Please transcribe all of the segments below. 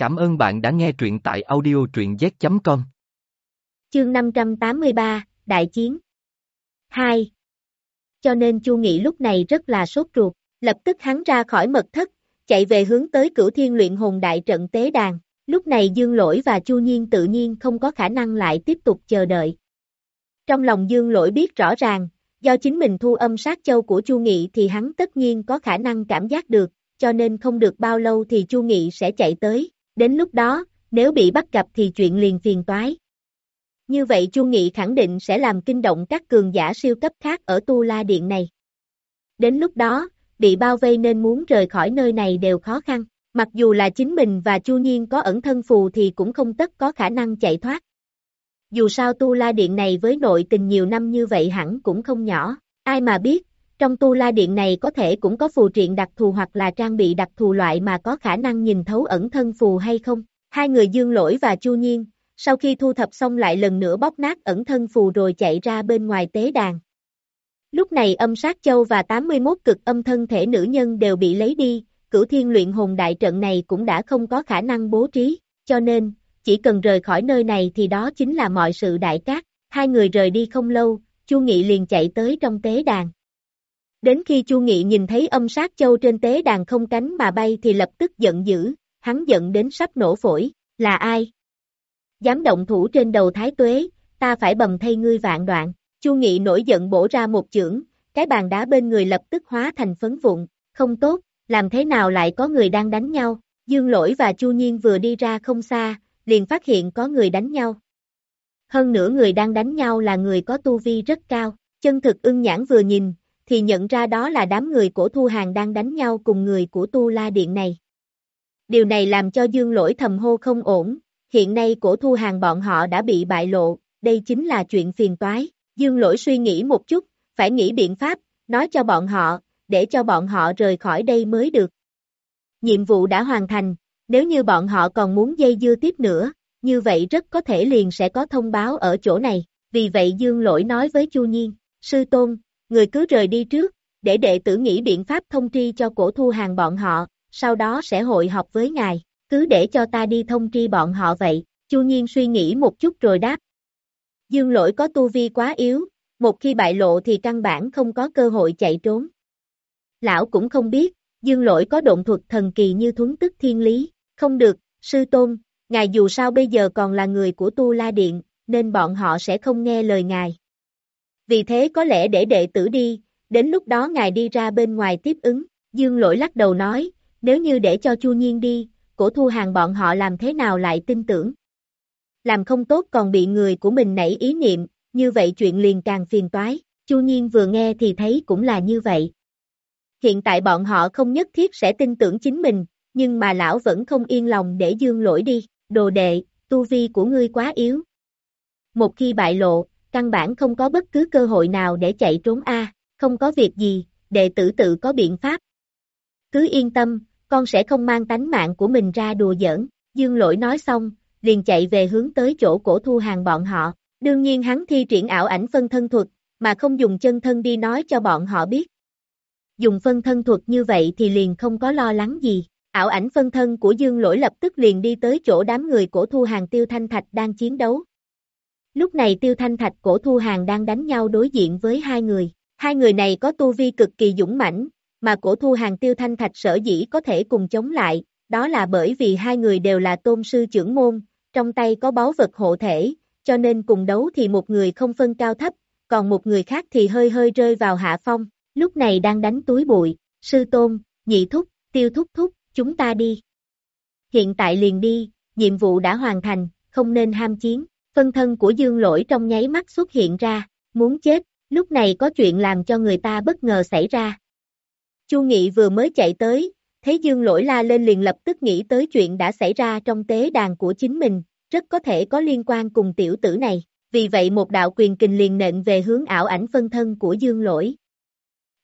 Cảm ơn bạn đã nghe truyện tại audio truyện z.com. Chương 583, Đại chiến 2. Cho nên Chu Nghị lúc này rất là sốt ruột, lập tức hắn ra khỏi mật thất, chạy về hướng tới cửu thiên luyện hồn đại trận tế đàn. Lúc này Dương Lỗi và Chu Nhiên tự nhiên không có khả năng lại tiếp tục chờ đợi. Trong lòng Dương Lỗi biết rõ ràng, do chính mình thu âm sát châu của Chu Nghị thì hắn tất nhiên có khả năng cảm giác được, cho nên không được bao lâu thì Chu Nghị sẽ chạy tới, đến lúc đó, nếu bị bắt gặp thì chuyện liền phiền toái. Như vậy Chu Nghị khẳng định sẽ làm kinh động các cường giả siêu cấp khác ở Tu La Điện này. Đến lúc đó, bị bao vây nên muốn rời khỏi nơi này đều khó khăn, mặc dù là chính mình và Chu Nhiên có ẩn thân phù thì cũng không tất có khả năng chạy thoát. Dù sao Tu La Điện này với nội tình nhiều năm như vậy hẳn cũng không nhỏ, ai mà biết, trong Tu La Điện này có thể cũng có phù triện đặc thù hoặc là trang bị đặc thù loại mà có khả năng nhìn thấu ẩn thân phù hay không. Hai người Dương Lỗi và Chu Nhiên, sau khi thu thập xong lại lần nữa bóc nát ẩn thân phù rồi chạy ra bên ngoài tế đàn. Lúc này âm sát châu và 81 cực âm thân thể nữ nhân đều bị lấy đi, cửu thiên luyện hồn đại trận này cũng đã không có khả năng bố trí, cho nên, chỉ cần rời khỏi nơi này thì đó chính là mọi sự đại cát. Hai người rời đi không lâu, Chu Nghị liền chạy tới trong tế đàn. Đến khi Chu Nghị nhìn thấy âm sát châu trên tế đàn không cánh mà bay thì lập tức giận dữ, hắn giận đến sắp nổ phổi, là ai? Dám động thủ trên đầu thái tuế, ta phải bầm thay ngươi vạn đoạn, Chu Nghị nổi giận bổ ra một chưởng, cái bàn đá bên người lập tức hóa thành phấn vụn, không tốt, làm thế nào lại có người đang đánh nhau, Dương Lỗi và Chu Nhiên vừa đi ra không xa, liền phát hiện có người đánh nhau. Hơn nữa người đang đánh nhau là người có tu vi rất cao, chân thực ưng nhãn vừa nhìn, thì nhận ra đó là đám người của Thu Hàng đang đánh nhau cùng người của Tu La Điện này. Điều này làm cho Dương Lỗi thầm hô không ổn, hiện nay cổ Thu Hàng bọn họ đã bị bại lộ, đây chính là chuyện phiền toái. Dương Lỗi suy nghĩ một chút, phải nghĩ biện pháp, nói cho bọn họ, để cho bọn họ rời khỏi đây mới được. Nhiệm vụ đã hoàn thành, nếu như bọn họ còn muốn dây dưa tiếp nữa, như vậy rất có thể liền sẽ có thông báo ở chỗ này. Vì vậy Dương Lỗi nói với Chu Nhiên, Sư Tôn, người cứ rời đi trước, để đệ tử nghĩ biện pháp thông tri cho cổ thu hàng bọn họ, sau đó sẽ hội họp với ngài, cứ để cho ta đi thông tri bọn họ vậy, Chu Nhiên suy nghĩ một chút rồi đáp. Dương lỗi có tu vi quá yếu, một khi bại lộ thì căn bản không có cơ hội chạy trốn. Lão cũng không biết, dương lỗi có động thuật thần kỳ như thuấn tức thiên lý, không được, sư tôn, ngài dù sao bây giờ còn là người của Tu La Điện, nên bọn họ sẽ không nghe lời ngài vì thế có lẽ để đệ tử đi, đến lúc đó ngài đi ra bên ngoài tiếp ứng, dương lỗi lắc đầu nói, nếu như để cho Chu Nhiên đi, cổ thu hàng bọn họ làm thế nào lại tin tưởng. Làm không tốt còn bị người của mình nảy ý niệm, như vậy chuyện liền càng phiền toái, Chu Nhiên vừa nghe thì thấy cũng là như vậy. Hiện tại bọn họ không nhất thiết sẽ tin tưởng chính mình, nhưng mà lão vẫn không yên lòng để dương lỗi đi, đồ đệ, tu vi của ngươi quá yếu. Một khi bại lộ, căn bản không có bất cứ cơ hội nào để chạy trốn a, không có việc gì, đệ tử tự có biện pháp. Cứ yên tâm, con sẽ không mang tánh mạng của mình ra đùa giỡn, dương lỗi nói xong, liền chạy về hướng tới chỗ cổ thu hàng bọn họ, đương nhiên hắn thi triển ảo ảnh phân thân thuật, mà không dùng chân thân đi nói cho bọn họ biết. Dùng phân thân thuật như vậy thì liền không có lo lắng gì, ảo ảnh phân thân của dương lỗi lập tức liền đi tới chỗ đám người cổ thu hàng tiêu thanh thạch đang chiến đấu, Lúc này Tiêu Thanh Thạch cổ Thu Hàng đang đánh nhau đối diện với hai người. Hai người này có tu vi cực kỳ dũng mãnh, mà cổ Thu Hàng Tiêu Thanh Thạch sở dĩ có thể cùng chống lại, đó là bởi vì hai người đều là tôn sư trưởng môn, trong tay có báu vật hộ thể, cho nên cùng đấu thì một người không phân cao thấp, còn một người khác thì hơi hơi rơi vào hạ phong, lúc này đang đánh túi bụi, sư tôn, nhị thúc, tiêu thúc thúc, chúng ta đi. Hiện tại liền đi, nhiệm vụ đã hoàn thành, không nên ham chiến. Phân thân của dương lỗi trong nháy mắt xuất hiện ra, muốn chết, lúc này có chuyện làm cho người ta bất ngờ xảy ra. Chu Nghị vừa mới chạy tới, thấy dương lỗi la lên liền lập tức nghĩ tới chuyện đã xảy ra trong tế đàn của chính mình, rất có thể có liên quan cùng tiểu tử này, vì vậy một đạo quyền kình liền nện về hướng ảo ảnh phân thân của dương lỗi.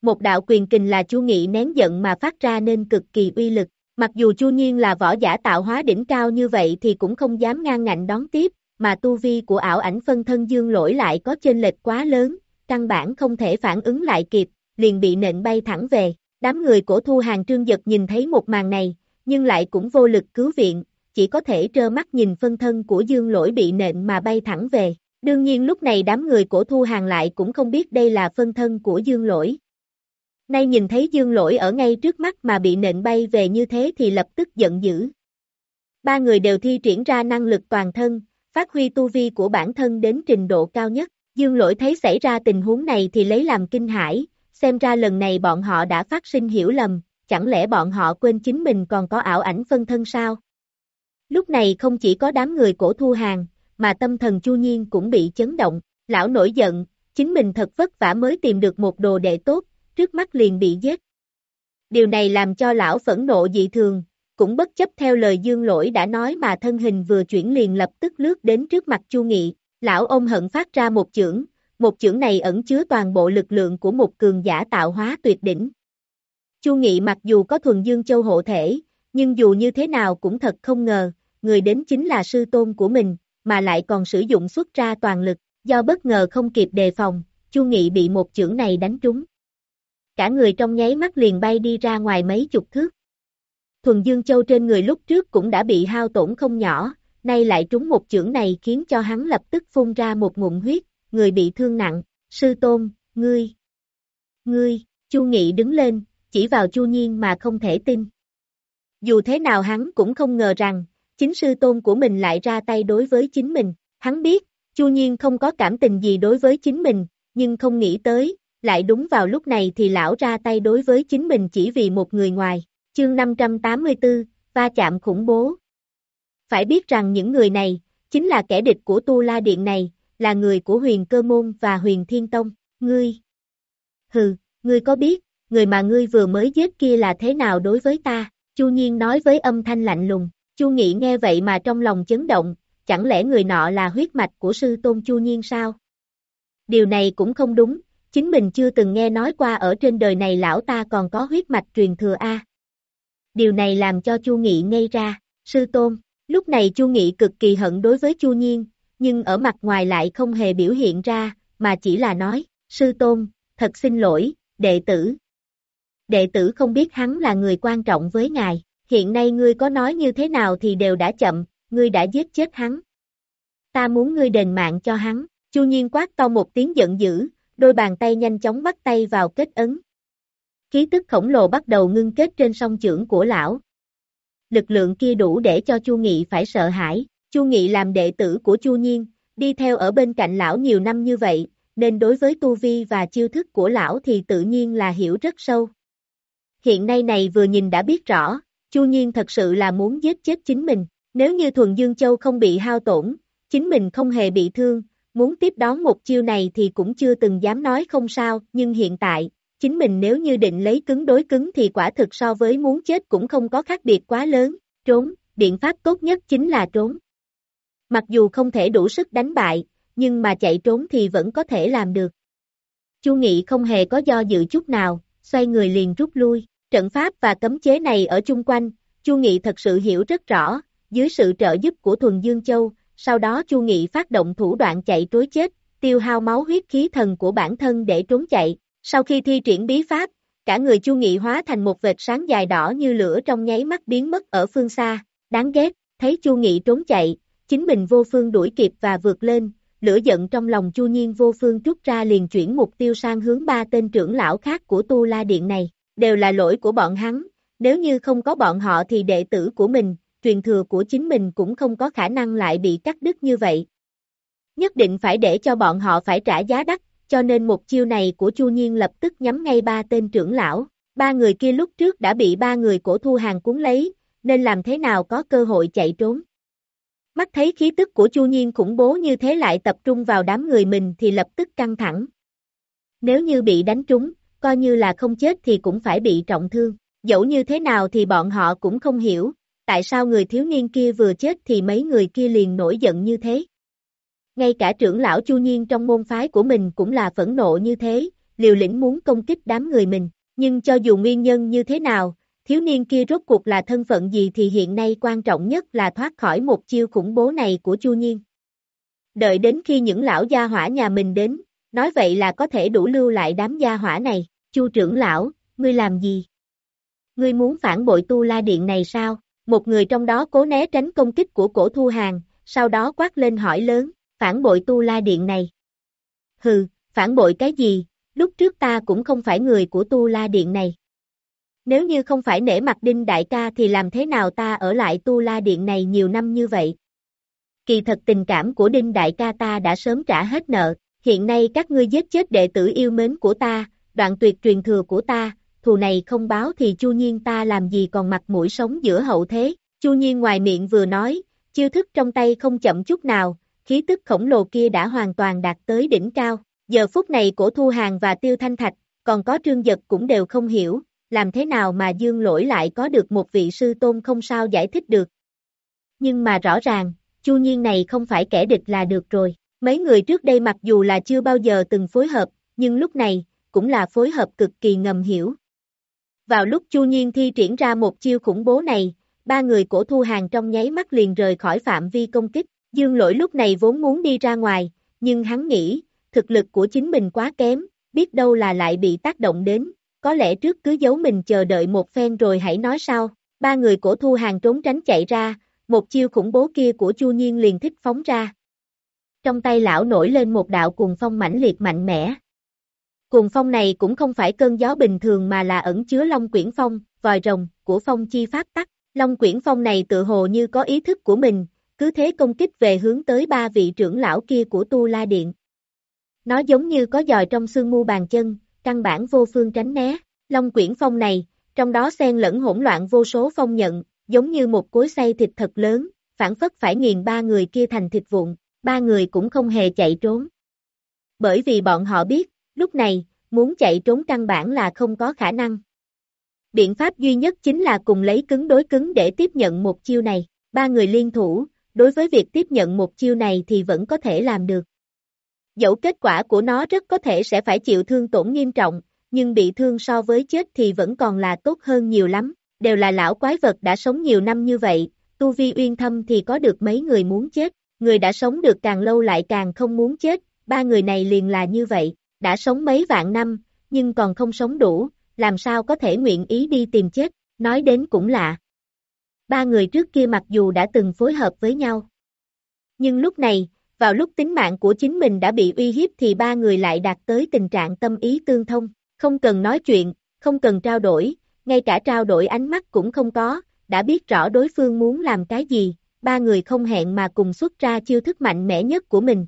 Một đạo quyền kình là Chu Nghị nén giận mà phát ra nên cực kỳ uy lực, mặc dù Chu Nhiên là võ giả tạo hóa đỉnh cao như vậy thì cũng không dám ngang ngạnh đón tiếp, mà tu vi của ảo ảnh phân thân dương lỗi lại có chênh lệch quá lớn, căn bản không thể phản ứng lại kịp, liền bị nện bay thẳng về. Đám người của thu hàng trương giật nhìn thấy một màn này, nhưng lại cũng vô lực cứu viện, chỉ có thể trơ mắt nhìn phân thân của dương lỗi bị nện mà bay thẳng về. Đương nhiên lúc này đám người cổ thu hàng lại cũng không biết đây là phân thân của dương lỗi. Nay nhìn thấy dương lỗi ở ngay trước mắt mà bị nện bay về như thế thì lập tức giận dữ. Ba người đều thi triển ra năng lực toàn thân, phát huy tu vi của bản thân đến trình độ cao nhất. Dương lỗi thấy xảy ra tình huống này thì lấy làm kinh hãi, xem ra lần này bọn họ đã phát sinh hiểu lầm, chẳng lẽ bọn họ quên chính mình còn có ảo ảnh phân thân sao? Lúc này không chỉ có đám người cổ thu hàng, mà tâm thần chu nhiên cũng bị chấn động, lão nổi giận, chính mình thật vất vả mới tìm được một đồ đệ tốt, trước mắt liền bị giết. Điều này làm cho lão phẫn nộ dị thường, cũng bất chấp theo lời dương lỗi đã nói mà thân hình vừa chuyển liền lập tức lướt đến trước mặt Chu Nghị, lão ông hận phát ra một chưởng, một chưởng này ẩn chứa toàn bộ lực lượng của một cường giả tạo hóa tuyệt đỉnh. Chu Nghị mặc dù có thuần dương châu hộ thể, nhưng dù như thế nào cũng thật không ngờ, người đến chính là sư tôn của mình, mà lại còn sử dụng xuất ra toàn lực, do bất ngờ không kịp đề phòng, Chu Nghị bị một chưởng này đánh trúng. Cả người trong nháy mắt liền bay đi ra ngoài mấy chục thước. Thuần Dương Châu trên người lúc trước cũng đã bị hao tổn không nhỏ, nay lại trúng một chưởng này khiến cho hắn lập tức phun ra một ngụm huyết, người bị thương nặng, sư tôn, ngươi, ngươi, Chu Nghị đứng lên, chỉ vào Chu Nhiên mà không thể tin. Dù thế nào hắn cũng không ngờ rằng, chính sư tôn của mình lại ra tay đối với chính mình, hắn biết, Chu Nhiên không có cảm tình gì đối với chính mình, nhưng không nghĩ tới, lại đúng vào lúc này thì lão ra tay đối với chính mình chỉ vì một người ngoài. Chương 584, va chạm khủng bố. Phải biết rằng những người này, chính là kẻ địch của Tu La Điện này, là người của huyền cơ môn và huyền thiên tông, ngươi. Hừ, ngươi có biết, người mà ngươi vừa mới giết kia là thế nào đối với ta, Chu Nhiên nói với âm thanh lạnh lùng, Chu Nghị nghe vậy mà trong lòng chấn động, chẳng lẽ người nọ là huyết mạch của sư tôn Chu Nhiên sao? Điều này cũng không đúng, chính mình chưa từng nghe nói qua ở trên đời này lão ta còn có huyết mạch truyền thừa A. Điều này làm cho Chu Nghị ngây ra, sư tôn, lúc này Chu Nghị cực kỳ hận đối với Chu Nhiên, nhưng ở mặt ngoài lại không hề biểu hiện ra, mà chỉ là nói, sư tôn, thật xin lỗi, đệ tử. Đệ tử không biết hắn là người quan trọng với ngài, hiện nay ngươi có nói như thế nào thì đều đã chậm, ngươi đã giết chết hắn. Ta muốn ngươi đền mạng cho hắn, Chu Nhiên quát to một tiếng giận dữ, đôi bàn tay nhanh chóng bắt tay vào kết ấn. Khí tức khổng lồ bắt đầu ngưng kết trên song trưởng của lão. Lực lượng kia đủ để cho Chu Nghị phải sợ hãi, Chu Nghị làm đệ tử của Chu Nhiên, đi theo ở bên cạnh lão nhiều năm như vậy, nên đối với tu vi và chiêu thức của lão thì tự nhiên là hiểu rất sâu. Hiện nay này vừa nhìn đã biết rõ, Chu Nhiên thật sự là muốn giết chết chính mình, nếu như Thuần Dương Châu không bị hao tổn, chính mình không hề bị thương, muốn tiếp đón một chiêu này thì cũng chưa từng dám nói không sao, nhưng hiện tại, chính mình nếu như định lấy cứng đối cứng thì quả thực so với muốn chết cũng không có khác biệt quá lớn, trốn, biện pháp tốt nhất chính là trốn. Mặc dù không thể đủ sức đánh bại, nhưng mà chạy trốn thì vẫn có thể làm được. Chu Nghị không hề có do dự chút nào, xoay người liền rút lui, trận pháp và cấm chế này ở chung quanh, Chu Nghị thật sự hiểu rất rõ, dưới sự trợ giúp của Thuần Dương Châu, sau đó Chu Nghị phát động thủ đoạn chạy trối chết, tiêu hao máu huyết khí thần của bản thân để trốn chạy. Sau khi thi triển bí pháp, cả người Chu Nghị hóa thành một vệt sáng dài đỏ như lửa trong nháy mắt biến mất ở phương xa. Đáng ghét, thấy Chu Nghị trốn chạy, chính mình vô phương đuổi kịp và vượt lên, lửa giận trong lòng Chu Nhiên vô phương trút ra liền chuyển mục tiêu sang hướng ba tên trưởng lão khác của Tu La Điện này, đều là lỗi của bọn hắn, nếu như không có bọn họ thì đệ tử của mình, truyền thừa của chính mình cũng không có khả năng lại bị cắt đứt như vậy. Nhất định phải để cho bọn họ phải trả giá đắt, cho nên một chiêu này của Chu Nhiên lập tức nhắm ngay ba tên trưởng lão, ba người kia lúc trước đã bị ba người cổ thu hàng cuốn lấy, nên làm thế nào có cơ hội chạy trốn. Mắt thấy khí tức của Chu Nhiên khủng bố như thế lại tập trung vào đám người mình thì lập tức căng thẳng. Nếu như bị đánh trúng, coi như là không chết thì cũng phải bị trọng thương, dẫu như thế nào thì bọn họ cũng không hiểu, tại sao người thiếu niên kia vừa chết thì mấy người kia liền nổi giận như thế. Ngay cả trưởng lão Chu Nhiên trong môn phái của mình cũng là phẫn nộ như thế, liều lĩnh muốn công kích đám người mình, nhưng cho dù nguyên nhân như thế nào, thiếu niên kia rốt cuộc là thân phận gì thì hiện nay quan trọng nhất là thoát khỏi một chiêu khủng bố này của Chu Nhiên. Đợi đến khi những lão gia hỏa nhà mình đến, nói vậy là có thể đủ lưu lại đám gia hỏa này, Chu trưởng lão, ngươi làm gì? Ngươi muốn phản bội tu la điện này sao? một người trong đó cố né tránh công kích của cổ thu hàng, sau đó quát lên hỏi lớn, phản bội tu la điện này. Hừ, phản bội cái gì, lúc trước ta cũng không phải người của tu la điện này. Nếu như không phải nể mặt đinh đại ca thì làm thế nào ta ở lại tu la điện này nhiều năm như vậy? Kỳ thật tình cảm của đinh đại ca ta đã sớm trả hết nợ, hiện nay các ngươi giết chết đệ tử yêu mến của ta, đoạn tuyệt truyền thừa của ta, thù này không báo thì chu nhiên ta làm gì còn mặt mũi sống giữa hậu thế, chu nhiên ngoài miệng vừa nói, chiêu thức trong tay không chậm chút nào, khí tức khổng lồ kia đã hoàn toàn đạt tới đỉnh cao, giờ phút này cổ thu hàng và tiêu thanh thạch, còn có trương giật cũng đều không hiểu, làm thế nào mà dương lỗi lại có được một vị sư tôn không sao giải thích được. Nhưng mà rõ ràng, chu nhiên này không phải kẻ địch là được rồi, mấy người trước đây mặc dù là chưa bao giờ từng phối hợp, nhưng lúc này, cũng là phối hợp cực kỳ ngầm hiểu. Vào lúc Chu Nhiên thi triển ra một chiêu khủng bố này, ba người cổ thu hàng trong nháy mắt liền rời khỏi phạm vi công kích, dương lỗi lúc này vốn muốn đi ra ngoài, nhưng hắn nghĩ, thực lực của chính mình quá kém, biết đâu là lại bị tác động đến, có lẽ trước cứ giấu mình chờ đợi một phen rồi hãy nói sao, ba người cổ thu hàng trốn tránh chạy ra, một chiêu khủng bố kia của Chu Nhiên liền thích phóng ra. Trong tay lão nổi lên một đạo cuồng phong mãnh liệt mạnh mẽ, Cuồng phong này cũng không phải cơn gió bình thường mà là ẩn chứa long quyển phong, vòi rồng, của phong chi pháp tắc. Long quyển phong này tự hồ như có ý thức của mình, cứ thế công kích về hướng tới ba vị trưởng lão kia của Tu La Điện. Nó giống như có dòi trong xương mu bàn chân, căn bản vô phương tránh né. Long quyển phong này, trong đó xen lẫn hỗn loạn vô số phong nhận, giống như một cối xay thịt thật lớn, phản phất phải nghiền ba người kia thành thịt vụn, ba người cũng không hề chạy trốn. Bởi vì bọn họ biết, Lúc này, muốn chạy trốn căn bản là không có khả năng. Biện pháp duy nhất chính là cùng lấy cứng đối cứng để tiếp nhận một chiêu này. Ba người liên thủ, đối với việc tiếp nhận một chiêu này thì vẫn có thể làm được. Dẫu kết quả của nó rất có thể sẽ phải chịu thương tổn nghiêm trọng, nhưng bị thương so với chết thì vẫn còn là tốt hơn nhiều lắm. Đều là lão quái vật đã sống nhiều năm như vậy, tu vi uyên thâm thì có được mấy người muốn chết, người đã sống được càng lâu lại càng không muốn chết, ba người này liền là như vậy đã sống mấy vạn năm, nhưng còn không sống đủ, làm sao có thể nguyện ý đi tìm chết, nói đến cũng lạ. Ba người trước kia mặc dù đã từng phối hợp với nhau. Nhưng lúc này, vào lúc tính mạng của chính mình đã bị uy hiếp thì ba người lại đạt tới tình trạng tâm ý tương thông, không cần nói chuyện, không cần trao đổi, ngay cả trao đổi ánh mắt cũng không có, đã biết rõ đối phương muốn làm cái gì, ba người không hẹn mà cùng xuất ra chiêu thức mạnh mẽ nhất của mình.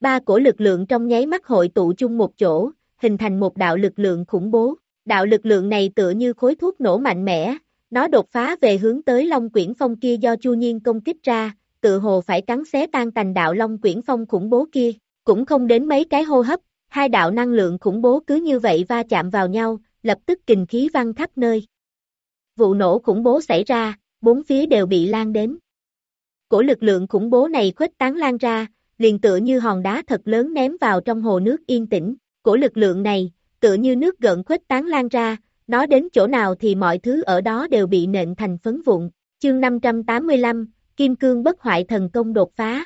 Ba cổ lực lượng trong nháy mắt hội tụ chung một chỗ, hình thành một đạo lực lượng khủng bố. Đạo lực lượng này tựa như khối thuốc nổ mạnh mẽ, nó đột phá về hướng tới Long Quyển Phong kia do Chu Nhiên công kích ra, tự hồ phải cắn xé tan tành đạo Long Quyển Phong khủng bố kia, cũng không đến mấy cái hô hấp, hai đạo năng lượng khủng bố cứ như vậy va chạm vào nhau, lập tức kình khí văng khắp nơi. Vụ nổ khủng bố xảy ra, bốn phía đều bị lan đến. Cổ lực lượng khủng bố này khuếch tán lan ra, liền tựa như hòn đá thật lớn ném vào trong hồ nước yên tĩnh, của lực lượng này, tựa như nước gợn khuếch tán lan ra, nó đến chỗ nào thì mọi thứ ở đó đều bị nện thành phấn vụn. Chương 585, Kim Cương bất hoại thần công đột phá.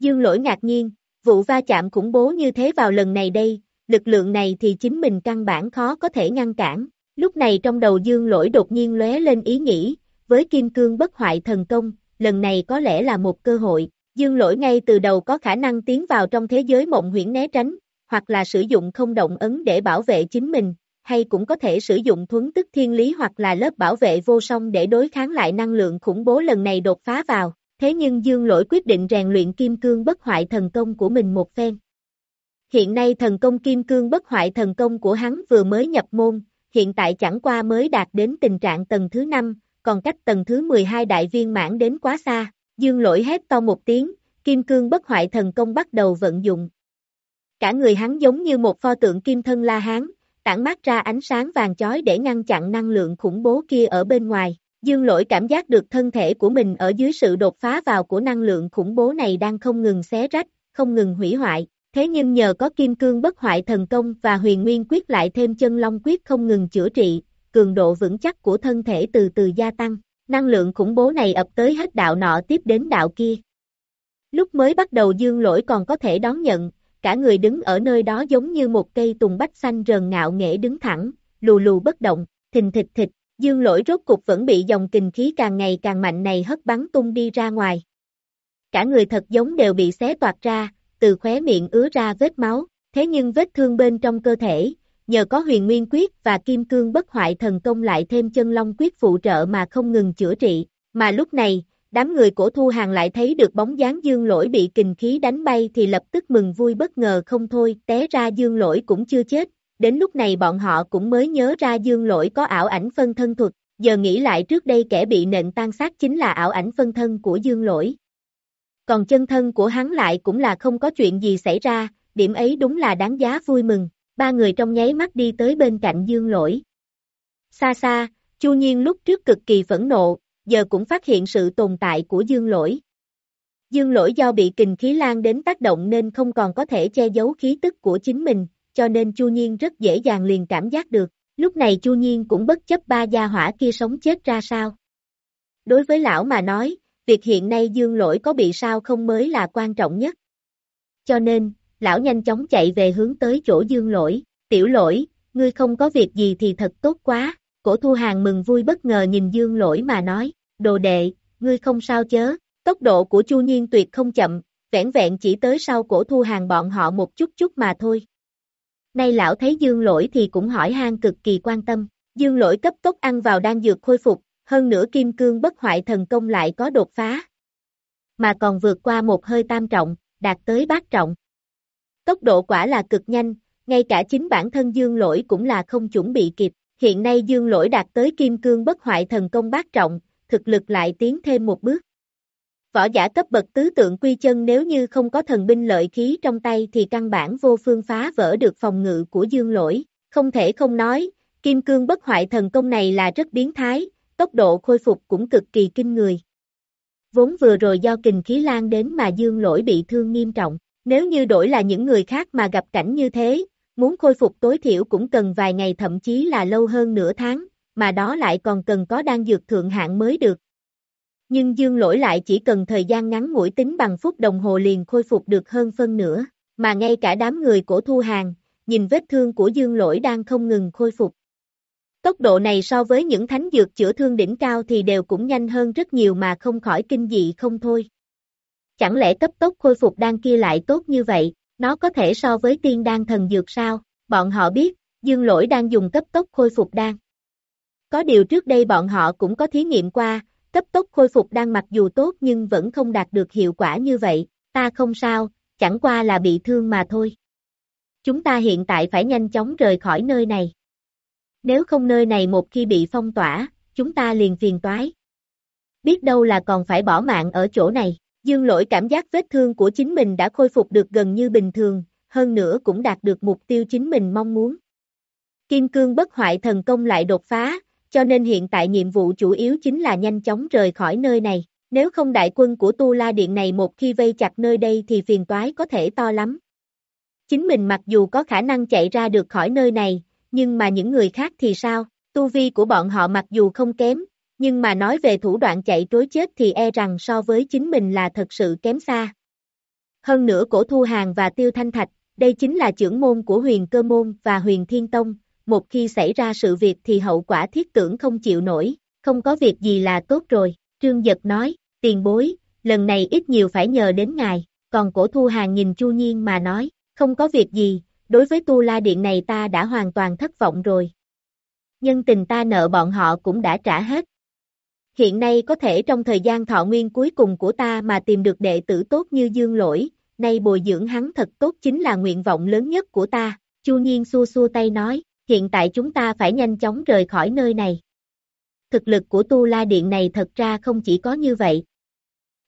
Dương lỗi ngạc nhiên, vụ va chạm khủng bố như thế vào lần này đây, lực lượng này thì chính mình căn bản khó có thể ngăn cản. Lúc này trong đầu dương lỗi đột nhiên lóe lên ý nghĩ, với Kim Cương bất hoại thần công, lần này có lẽ là một cơ hội, Dương lỗi ngay từ đầu có khả năng tiến vào trong thế giới mộng huyễn né tránh, hoặc là sử dụng không động ấn để bảo vệ chính mình, hay cũng có thể sử dụng thuấn tức thiên lý hoặc là lớp bảo vệ vô song để đối kháng lại năng lượng khủng bố lần này đột phá vào. Thế nhưng Dương lỗi quyết định rèn luyện kim cương bất hoại thần công của mình một phen. Hiện nay thần công kim cương bất hoại thần công của hắn vừa mới nhập môn, hiện tại chẳng qua mới đạt đến tình trạng tầng thứ 5, còn cách tầng thứ 12 đại viên mãn đến quá xa. Dương lỗi hét to một tiếng, kim cương bất hoại thần công bắt đầu vận dụng. Cả người hắn giống như một pho tượng kim thân la hán, tản mát ra ánh sáng vàng chói để ngăn chặn năng lượng khủng bố kia ở bên ngoài. Dương lỗi cảm giác được thân thể của mình ở dưới sự đột phá vào của năng lượng khủng bố này đang không ngừng xé rách, không ngừng hủy hoại. Thế nhưng nhờ có kim cương bất hoại thần công và huyền nguyên quyết lại thêm chân long quyết không ngừng chữa trị, cường độ vững chắc của thân thể từ từ gia tăng. Năng lượng khủng bố này ập tới hết đạo nọ tiếp đến đạo kia. Lúc mới bắt đầu dương lỗi còn có thể đón nhận, cả người đứng ở nơi đó giống như một cây tùng bách xanh rờn ngạo nghễ đứng thẳng, lù lù bất động, thình thịch thịch, Dương lỗi rốt cục vẫn bị dòng kình khí càng ngày càng mạnh này hất bắn tung đi ra ngoài. Cả người thật giống đều bị xé toạt ra, từ khóe miệng ứa ra vết máu, thế nhưng vết thương bên trong cơ thể, nhờ có huyền nguyên quyết và kim cương bất hoại thần công lại thêm chân long quyết phụ trợ mà không ngừng chữa trị, mà lúc này, đám người cổ thu hàng lại thấy được bóng dáng dương lỗi bị kình khí đánh bay thì lập tức mừng vui bất ngờ không thôi, té ra dương lỗi cũng chưa chết, đến lúc này bọn họ cũng mới nhớ ra dương lỗi có ảo ảnh phân thân thuật, giờ nghĩ lại trước đây kẻ bị nện tan xác chính là ảo ảnh phân thân của dương lỗi. Còn chân thân của hắn lại cũng là không có chuyện gì xảy ra, điểm ấy đúng là đáng giá vui mừng, ba người trong nháy mắt đi tới bên cạnh dương lỗi. Xa xa, Chu Nhiên lúc trước cực kỳ phẫn nộ, giờ cũng phát hiện sự tồn tại của dương lỗi. Dương lỗi do bị kình khí lan đến tác động nên không còn có thể che giấu khí tức của chính mình, cho nên Chu Nhiên rất dễ dàng liền cảm giác được, lúc này Chu Nhiên cũng bất chấp ba gia hỏa kia sống chết ra sao. Đối với lão mà nói, việc hiện nay dương lỗi có bị sao không mới là quan trọng nhất. Cho nên, lão nhanh chóng chạy về hướng tới chỗ dương lỗi, tiểu lỗi, ngươi không có việc gì thì thật tốt quá, cổ thu hàng mừng vui bất ngờ nhìn dương lỗi mà nói, đồ đệ, ngươi không sao chớ, tốc độ của chu nhiên tuyệt không chậm, vẹn vẹn chỉ tới sau cổ thu hàng bọn họ một chút chút mà thôi. Nay lão thấy dương lỗi thì cũng hỏi han cực kỳ quan tâm, dương lỗi cấp tốc ăn vào đang dược khôi phục, hơn nữa kim cương bất hoại thần công lại có đột phá. Mà còn vượt qua một hơi tam trọng, đạt tới bát trọng. Tốc độ quả là cực nhanh, ngay cả chính bản thân dương lỗi cũng là không chuẩn bị kịp, hiện nay dương lỗi đạt tới kim cương bất hoại thần công bát trọng, thực lực lại tiến thêm một bước. Võ giả cấp bậc tứ tượng quy chân nếu như không có thần binh lợi khí trong tay thì căn bản vô phương phá vỡ được phòng ngự của dương lỗi, không thể không nói, kim cương bất hoại thần công này là rất biến thái, tốc độ khôi phục cũng cực kỳ kinh người. Vốn vừa rồi do kình khí lan đến mà dương lỗi bị thương nghiêm trọng, nếu như đổi là những người khác mà gặp cảnh như thế, muốn khôi phục tối thiểu cũng cần vài ngày thậm chí là lâu hơn nửa tháng, mà đó lại còn cần có đan dược thượng hạng mới được. Nhưng dương lỗi lại chỉ cần thời gian ngắn ngủi tính bằng phút đồng hồ liền khôi phục được hơn phân nửa, mà ngay cả đám người cổ thu hàng, nhìn vết thương của dương lỗi đang không ngừng khôi phục. Tốc độ này so với những thánh dược chữa thương đỉnh cao thì đều cũng nhanh hơn rất nhiều mà không khỏi kinh dị không thôi. Chẳng lẽ cấp tốc khôi phục đan kia lại tốt như vậy, nó có thể so với tiên đan thần dược sao? Bọn họ biết, dương lỗi đang dùng cấp tốc khôi phục đan. Có điều trước đây bọn họ cũng có thí nghiệm qua, cấp tốc khôi phục đang mặc dù tốt nhưng vẫn không đạt được hiệu quả như vậy, ta không sao, chẳng qua là bị thương mà thôi. Chúng ta hiện tại phải nhanh chóng rời khỏi nơi này. Nếu không nơi này một khi bị phong tỏa, chúng ta liền phiền toái. Biết đâu là còn phải bỏ mạng ở chỗ này. Dương lỗi cảm giác vết thương của chính mình đã khôi phục được gần như bình thường, hơn nữa cũng đạt được mục tiêu chính mình mong muốn. Kim cương bất hoại thần công lại đột phá, cho nên hiện tại nhiệm vụ chủ yếu chính là nhanh chóng rời khỏi nơi này. Nếu không đại quân của Tu La Điện này một khi vây chặt nơi đây thì phiền toái có thể to lắm. Chính mình mặc dù có khả năng chạy ra được khỏi nơi này, nhưng mà những người khác thì sao? Tu vi của bọn họ mặc dù không kém, nhưng mà nói về thủ đoạn chạy trối chết thì e rằng so với chính mình là thật sự kém xa. Hơn nữa cổ thu hàng và tiêu thanh thạch, đây chính là trưởng môn của huyền cơ môn và huyền thiên tông, một khi xảy ra sự việc thì hậu quả thiết tưởng không chịu nổi, không có việc gì là tốt rồi, trương giật nói, tiền bối, lần này ít nhiều phải nhờ đến ngài, còn cổ thu hàng nhìn chu nhiên mà nói, không có việc gì, đối với tu la điện này ta đã hoàn toàn thất vọng rồi. Nhân tình ta nợ bọn họ cũng đã trả hết, hiện nay có thể trong thời gian thọ nguyên cuối cùng của ta mà tìm được đệ tử tốt như dương lỗi, nay bồi dưỡng hắn thật tốt chính là nguyện vọng lớn nhất của ta, Chu Nhiên xua xua tay nói, hiện tại chúng ta phải nhanh chóng rời khỏi nơi này. Thực lực của Tu La Điện này thật ra không chỉ có như vậy.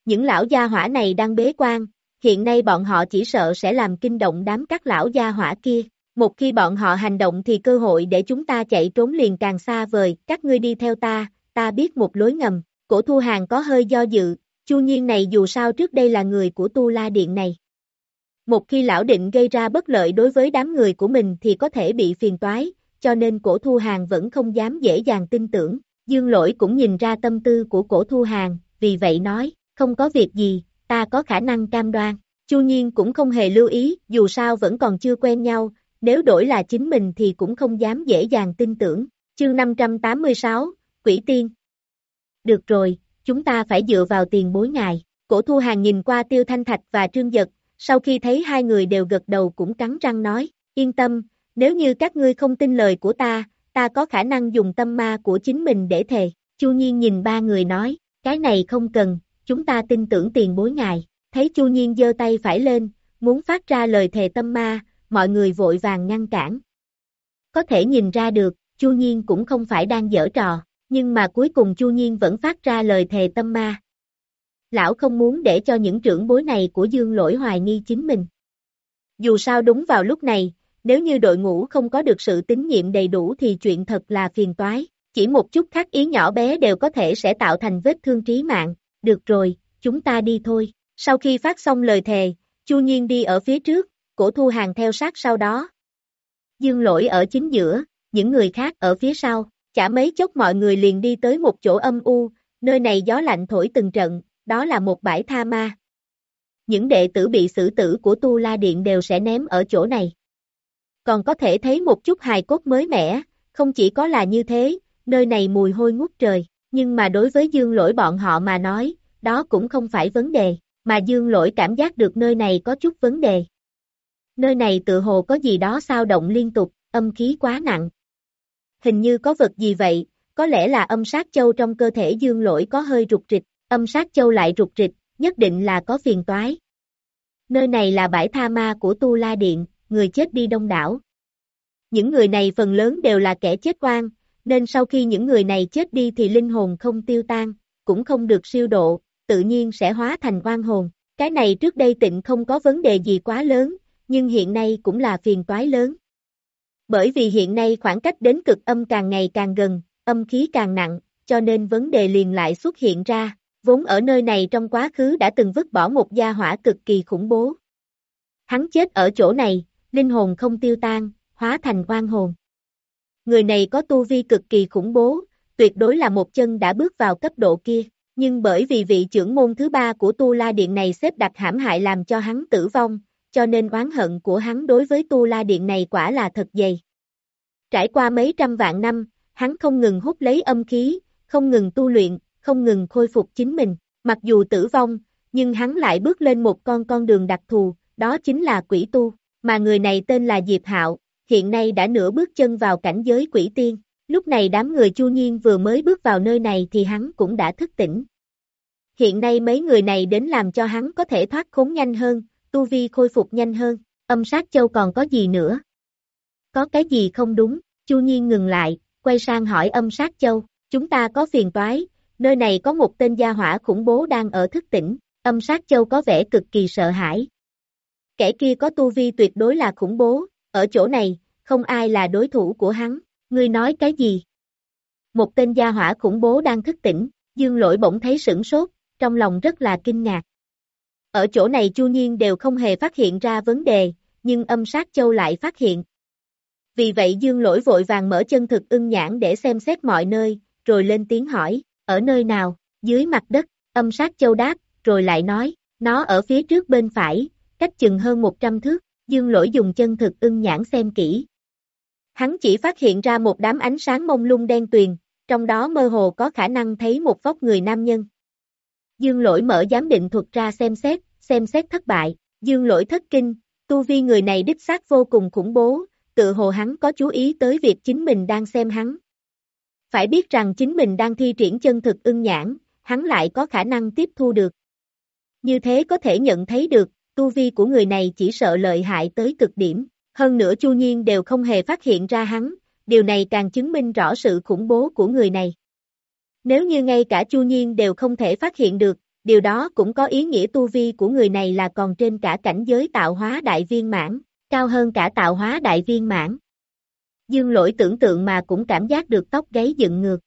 Những lão gia hỏa này đang bế quan, hiện nay bọn họ chỉ sợ sẽ làm kinh động đám các lão gia hỏa kia. Một khi bọn họ hành động thì cơ hội để chúng ta chạy trốn liền càng xa vời, các ngươi đi theo ta, ta biết một lối ngầm, cổ thu hàng có hơi do dự, chu nhiên này dù sao trước đây là người của tu la điện này. Một khi lão định gây ra bất lợi đối với đám người của mình thì có thể bị phiền toái, cho nên cổ thu hàng vẫn không dám dễ dàng tin tưởng, dương lỗi cũng nhìn ra tâm tư của cổ thu hàng, vì vậy nói, không có việc gì, ta có khả năng cam đoan. Chu Nhiên cũng không hề lưu ý, dù sao vẫn còn chưa quen nhau, nếu đổi là chính mình thì cũng không dám dễ dàng tin tưởng. Chương 586, quỷ tiên. Được rồi, chúng ta phải dựa vào tiền bối ngài. Cổ thu hàng nhìn qua tiêu thanh thạch và trương giật, sau khi thấy hai người đều gật đầu cũng cắn răng nói, yên tâm, nếu như các ngươi không tin lời của ta, ta có khả năng dùng tâm ma của chính mình để thề. Chu Nhiên nhìn ba người nói, cái này không cần, chúng ta tin tưởng tiền bối ngài. Thấy Chu Nhiên giơ tay phải lên, muốn phát ra lời thề tâm ma, mọi người vội vàng ngăn cản. Có thể nhìn ra được, Chu Nhiên cũng không phải đang dở trò, nhưng mà cuối cùng Chu Nhiên vẫn phát ra lời thề tâm ma. Lão không muốn để cho những trưởng bối này của Dương Lỗi hoài nghi chính mình. Dù sao đúng vào lúc này, nếu như đội ngũ không có được sự tín nhiệm đầy đủ thì chuyện thật là phiền toái. Chỉ một chút khác ý nhỏ bé đều có thể sẽ tạo thành vết thương trí mạng. Được rồi, chúng ta đi thôi. Sau khi phát xong lời thề, Chu Nhiên đi ở phía trước, cổ thu hàng theo sát sau đó. Dương lỗi ở chính giữa, những người khác ở phía sau, chả mấy chốc mọi người liền đi tới một chỗ âm u, nơi này gió lạnh thổi từng trận, đó là một bãi tha ma. Những đệ tử bị xử tử của Tu La Điện đều sẽ ném ở chỗ này. Còn có thể thấy một chút hài cốt mới mẻ, không chỉ có là như thế, nơi này mùi hôi ngút trời, nhưng mà đối với dương lỗi bọn họ mà nói, đó cũng không phải vấn đề, mà dương lỗi cảm giác được nơi này có chút vấn đề. Nơi này tự hồ có gì đó sao động liên tục, âm khí quá nặng. Hình như có vật gì vậy, có lẽ là âm sát châu trong cơ thể dương lỗi có hơi rụt rịch, âm sát châu lại rụt rịch, nhất định là có phiền toái. Nơi này là bãi tha ma của Tu La Điện, người chết đi đông đảo. Những người này phần lớn đều là kẻ chết oan, nên sau khi những người này chết đi thì linh hồn không tiêu tan, cũng không được siêu độ, tự nhiên sẽ hóa thành oan hồn. Cái này trước đây tịnh không có vấn đề gì quá lớn, nhưng hiện nay cũng là phiền toái lớn. Bởi vì hiện nay khoảng cách đến cực âm càng ngày càng gần, âm khí càng nặng, cho nên vấn đề liền lại xuất hiện ra, vốn ở nơi này trong quá khứ đã từng vứt bỏ một gia hỏa cực kỳ khủng bố. Hắn chết ở chỗ này, linh hồn không tiêu tan, hóa thành oan hồn. Người này có tu vi cực kỳ khủng bố, tuyệt đối là một chân đã bước vào cấp độ kia, nhưng bởi vì vị trưởng môn thứ ba của Tu La Điện này xếp đặt hãm hại làm cho hắn tử vong, cho nên oán hận của hắn đối với Tu La Điện này quả là thật dày. Trải qua mấy trăm vạn năm, hắn không ngừng hút lấy âm khí, không ngừng tu luyện, không ngừng khôi phục chính mình, mặc dù tử vong, nhưng hắn lại bước lên một con con đường đặc thù, đó chính là quỷ tu, mà người này tên là Diệp Hạo, hiện nay đã nửa bước chân vào cảnh giới quỷ tiên. Lúc này đám người Chu Nhiên vừa mới bước vào nơi này thì hắn cũng đã thức tỉnh. Hiện nay mấy người này đến làm cho hắn có thể thoát khốn nhanh hơn, tu vi khôi phục nhanh hơn, âm sát châu còn có gì nữa? Có cái gì không đúng? Chu Nhiên ngừng lại, quay sang hỏi âm sát châu, chúng ta có phiền toái, nơi này có một tên gia hỏa khủng bố đang ở thức tỉnh, âm sát châu có vẻ cực kỳ sợ hãi. Kẻ kia có tu vi tuyệt đối là khủng bố, ở chỗ này, không ai là đối thủ của hắn, ngươi nói cái gì? Một tên gia hỏa khủng bố đang thức tỉnh, dương lỗi bỗng thấy sửng sốt, trong lòng rất là kinh ngạc. Ở chỗ này Chu Nhiên đều không hề phát hiện ra vấn đề, nhưng âm sát châu lại phát hiện. Vì vậy dương lỗi vội vàng mở chân thực ưng nhãn để xem xét mọi nơi, rồi lên tiếng hỏi, ở nơi nào, dưới mặt đất, âm sát châu đáp, rồi lại nói, nó ở phía trước bên phải, cách chừng hơn 100 thước, dương lỗi dùng chân thực ưng nhãn xem kỹ. Hắn chỉ phát hiện ra một đám ánh sáng mông lung đen tuyền, trong đó mơ hồ có khả năng thấy một vóc người nam nhân. Dương lỗi mở giám định thuật ra xem xét, xem xét thất bại, dương lỗi thất kinh, tu vi người này đích xác vô cùng khủng bố, tự hồ hắn có chú ý tới việc chính mình đang xem hắn. Phải biết rằng chính mình đang thi triển chân thực ưng nhãn, hắn lại có khả năng tiếp thu được. Như thế có thể nhận thấy được, tu vi của người này chỉ sợ lợi hại tới cực điểm, hơn nữa Chu Nhiên đều không hề phát hiện ra hắn, điều này càng chứng minh rõ sự khủng bố của người này. Nếu như ngay cả Chu Nhiên đều không thể phát hiện được, điều đó cũng có ý nghĩa tu vi của người này là còn trên cả cảnh giới tạo hóa đại viên mãn, cao hơn cả tạo hóa đại viên mãn. Dương lỗi tưởng tượng mà cũng cảm giác được tóc gáy dựng ngược.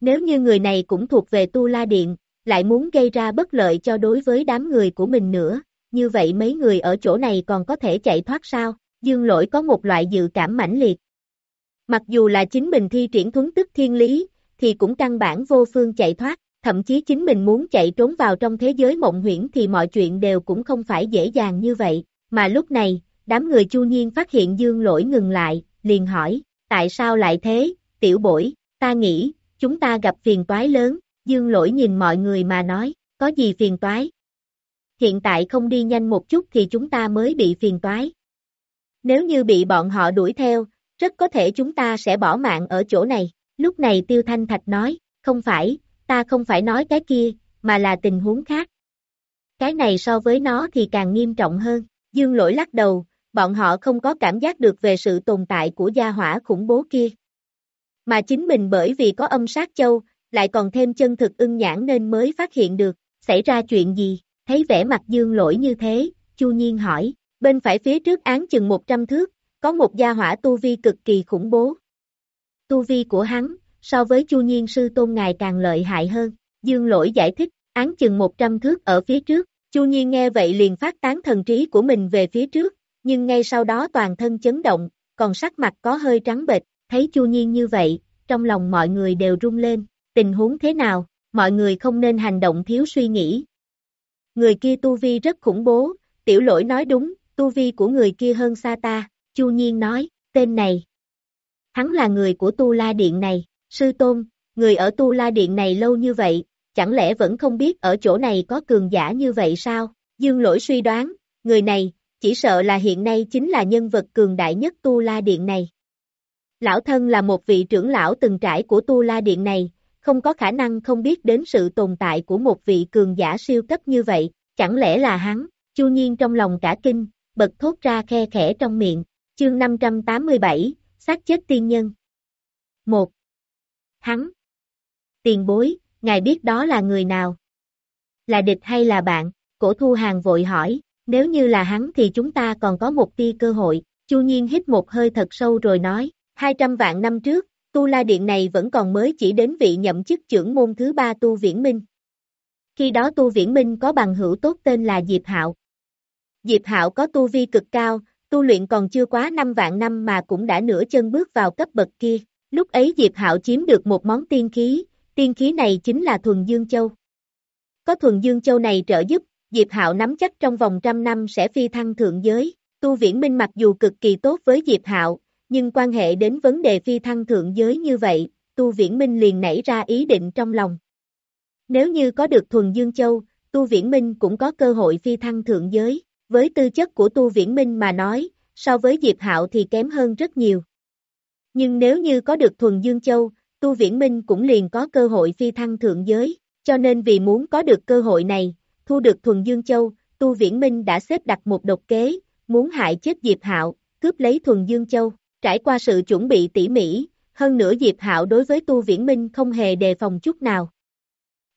Nếu như người này cũng thuộc về Tu La Điện, lại muốn gây ra bất lợi cho đối với đám người của mình nữa, như vậy mấy người ở chỗ này còn có thể chạy thoát sao? Dương lỗi có một loại dự cảm mãnh liệt. Mặc dù là chính mình thi triển thuấn tức thiên lý, thì cũng căn bản vô phương chạy thoát, thậm chí chính mình muốn chạy trốn vào trong thế giới mộng huyễn thì mọi chuyện đều cũng không phải dễ dàng như vậy, mà lúc này, đám người chu nhiên phát hiện dương lỗi ngừng lại, liền hỏi, tại sao lại thế, tiểu bổi, ta nghĩ, chúng ta gặp phiền toái lớn, dương lỗi nhìn mọi người mà nói, có gì phiền toái? Hiện tại không đi nhanh một chút thì chúng ta mới bị phiền toái. Nếu như bị bọn họ đuổi theo, rất có thể chúng ta sẽ bỏ mạng ở chỗ này. Lúc này Tiêu Thanh Thạch nói, không phải, ta không phải nói cái kia, mà là tình huống khác. Cái này so với nó thì càng nghiêm trọng hơn. Dương lỗi lắc đầu, bọn họ không có cảm giác được về sự tồn tại của gia hỏa khủng bố kia. Mà chính mình bởi vì có âm sát châu, lại còn thêm chân thực ưng nhãn nên mới phát hiện được, xảy ra chuyện gì, thấy vẻ mặt dương lỗi như thế, Chu Nhiên hỏi, bên phải phía trước án chừng 100 thước, có một gia hỏa tu vi cực kỳ khủng bố. Tu vi của hắn, so với Chu Nhiên sư tôn ngài càng lợi hại hơn, dương lỗi giải thích, án chừng 100 thước ở phía trước, Chu Nhiên nghe vậy liền phát tán thần trí của mình về phía trước, nhưng ngay sau đó toàn thân chấn động, còn sắc mặt có hơi trắng bệch, thấy Chu Nhiên như vậy, trong lòng mọi người đều rung lên, tình huống thế nào, mọi người không nên hành động thiếu suy nghĩ. Người kia tu vi rất khủng bố, tiểu lỗi nói đúng, tu vi của người kia hơn xa ta, Chu Nhiên nói, tên này. Hắn là người của Tu La Điện này, sư tôn, người ở Tu La Điện này lâu như vậy, chẳng lẽ vẫn không biết ở chỗ này có cường giả như vậy sao? Dương lỗi suy đoán, người này, chỉ sợ là hiện nay chính là nhân vật cường đại nhất Tu La Điện này. Lão thân là một vị trưởng lão từng trải của Tu La Điện này, không có khả năng không biết đến sự tồn tại của một vị cường giả siêu cấp như vậy, chẳng lẽ là hắn, Chu Nhiên trong lòng cả kinh, bật thốt ra khe khẽ trong miệng, chương 587, sát chết tiên nhân. 1. Hắn. Tiền bối, ngài biết đó là người nào? Là địch hay là bạn? Cổ thu hàng vội hỏi, nếu như là hắn thì chúng ta còn có một tia cơ hội. Chu Nhiên hít một hơi thật sâu rồi nói, 200 vạn năm trước, Tu La Điện này vẫn còn mới chỉ đến vị nhậm chức trưởng môn thứ ba Tu Viễn Minh. Khi đó Tu Viễn Minh có bằng hữu tốt tên là Diệp Hạo. Diệp Hạo có tu vi cực cao, tu luyện còn chưa quá 5 vạn năm mà cũng đã nửa chân bước vào cấp bậc kia. Lúc ấy Diệp Hạo chiếm được một món tiên khí, tiên khí này chính là Thuần Dương Châu. Có Thuần Dương Châu này trợ giúp, Diệp Hạo nắm chắc trong vòng trăm năm sẽ phi thăng thượng giới. Tu Viễn Minh mặc dù cực kỳ tốt với Diệp Hạo, nhưng quan hệ đến vấn đề phi thăng thượng giới như vậy, Tu Viễn Minh liền nảy ra ý định trong lòng. Nếu như có được Thuần Dương Châu, Tu Viễn Minh cũng có cơ hội phi thăng thượng giới. Với tư chất của Tu Viễn Minh mà nói, so với Diệp Hạo thì kém hơn rất nhiều. Nhưng nếu như có được Thuần Dương Châu, Tu Viễn Minh cũng liền có cơ hội phi thăng thượng giới, cho nên vì muốn có được cơ hội này, thu được Thuần Dương Châu, Tu Viễn Minh đã xếp đặt một độc kế, muốn hại chết Diệp Hạo, cướp lấy Thuần Dương Châu. Trải qua sự chuẩn bị tỉ mỉ, hơn nữa Diệp Hạo đối với Tu Viễn Minh không hề đề phòng chút nào.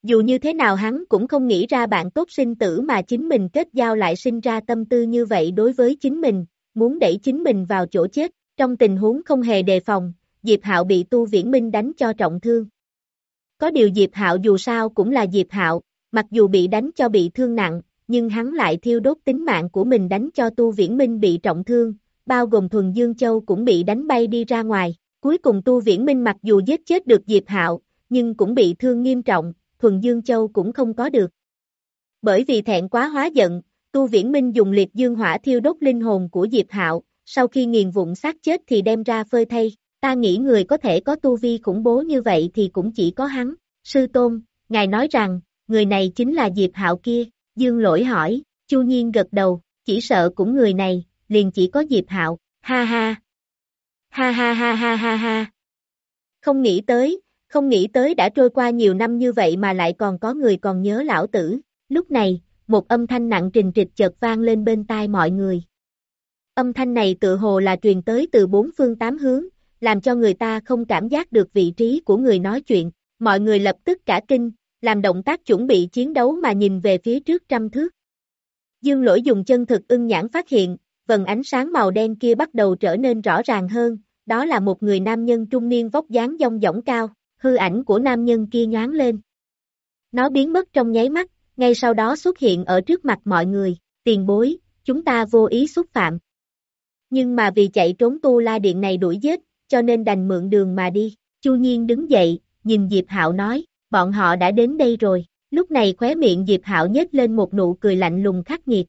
Dù như thế nào hắn cũng không nghĩ ra bạn tốt sinh tử mà chính mình kết giao lại sinh ra tâm tư như vậy đối với chính mình, muốn đẩy chính mình vào chỗ chết, trong tình huống không hề đề phòng, Diệp Hạo bị Tu Viễn Minh đánh cho trọng thương. Có điều Diệp Hạo dù sao cũng là Diệp Hạo, mặc dù bị đánh cho bị thương nặng, nhưng hắn lại thiêu đốt tính mạng của mình đánh cho Tu Viễn Minh bị trọng thương, bao gồm Thuần Dương Châu cũng bị đánh bay đi ra ngoài. Cuối cùng Tu Viễn Minh mặc dù giết chết được Diệp Hạo, nhưng cũng bị thương nghiêm trọng, Thuần Dương Châu cũng không có được. Bởi vì thẹn quá hóa giận, Tu Viễn Minh dùng liệt dương hỏa thiêu đốt linh hồn của Diệp Hạo, sau khi nghiền vụn xác chết thì đem ra phơi thay. Ta nghĩ người có thể có tu vi khủng bố như vậy thì cũng chỉ có hắn. Sư Tôn, ngài nói rằng, người này chính là Diệp Hạo kia, Dương lỗi hỏi, Chu Nhiên gật đầu, chỉ sợ cũng người này, liền chỉ có Diệp Hạo, ha ha. Ha ha ha ha ha ha. Không nghĩ tới, không nghĩ tới đã trôi qua nhiều năm như vậy mà lại còn có người còn nhớ lão tử. Lúc này, một âm thanh nặng trình trịch chợt vang lên bên tai mọi người. Âm thanh này tự hồ là truyền tới từ bốn phương tám hướng, làm cho người ta không cảm giác được vị trí của người nói chuyện. Mọi người lập tức cả kinh, làm động tác chuẩn bị chiến đấu mà nhìn về phía trước trăm thước. Dương lỗi dùng chân thực ưng nhãn phát hiện, vần ánh sáng màu đen kia bắt đầu trở nên rõ ràng hơn, đó là một người nam nhân trung niên vóc dáng dông dỏng cao, hư ảnh của nam nhân kia nhoáng lên. Nó biến mất trong nháy mắt, ngay sau đó xuất hiện ở trước mặt mọi người, tiền bối, chúng ta vô ý xúc phạm. Nhưng mà vì chạy trốn tu la điện này đuổi giết, cho nên đành mượn đường mà đi. Chu Nhiên đứng dậy, nhìn Diệp Hạo nói, bọn họ đã đến đây rồi. Lúc này khóe miệng Diệp Hạo nhếch lên một nụ cười lạnh lùng khắc nghiệt.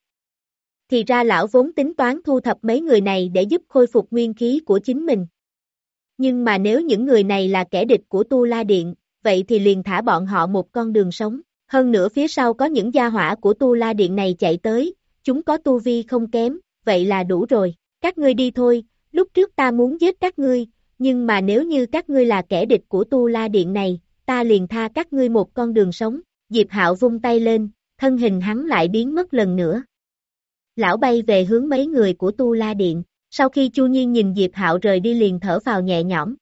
Thì ra lão vốn tính toán thu thập mấy người này để giúp khôi phục nguyên khí của chính mình. Nhưng mà nếu những người này là kẻ địch của Tu La Điện, vậy thì liền thả bọn họ một con đường sống. Hơn nữa phía sau có những gia hỏa của tu la điện này chạy tới, chúng có tu vi không kém, vậy là đủ rồi. Các ngươi đi thôi, lúc trước ta muốn giết các ngươi, nhưng mà nếu như các ngươi là kẻ địch của tu la điện này, ta liền tha các ngươi một con đường sống. Diệp Hạo vung tay lên, thân hình hắn lại biến mất lần nữa. Lão bay về hướng mấy người của tu la điện, sau khi Chu Nhiên nhìn Diệp Hạo rời đi liền thở vào nhẹ nhõm.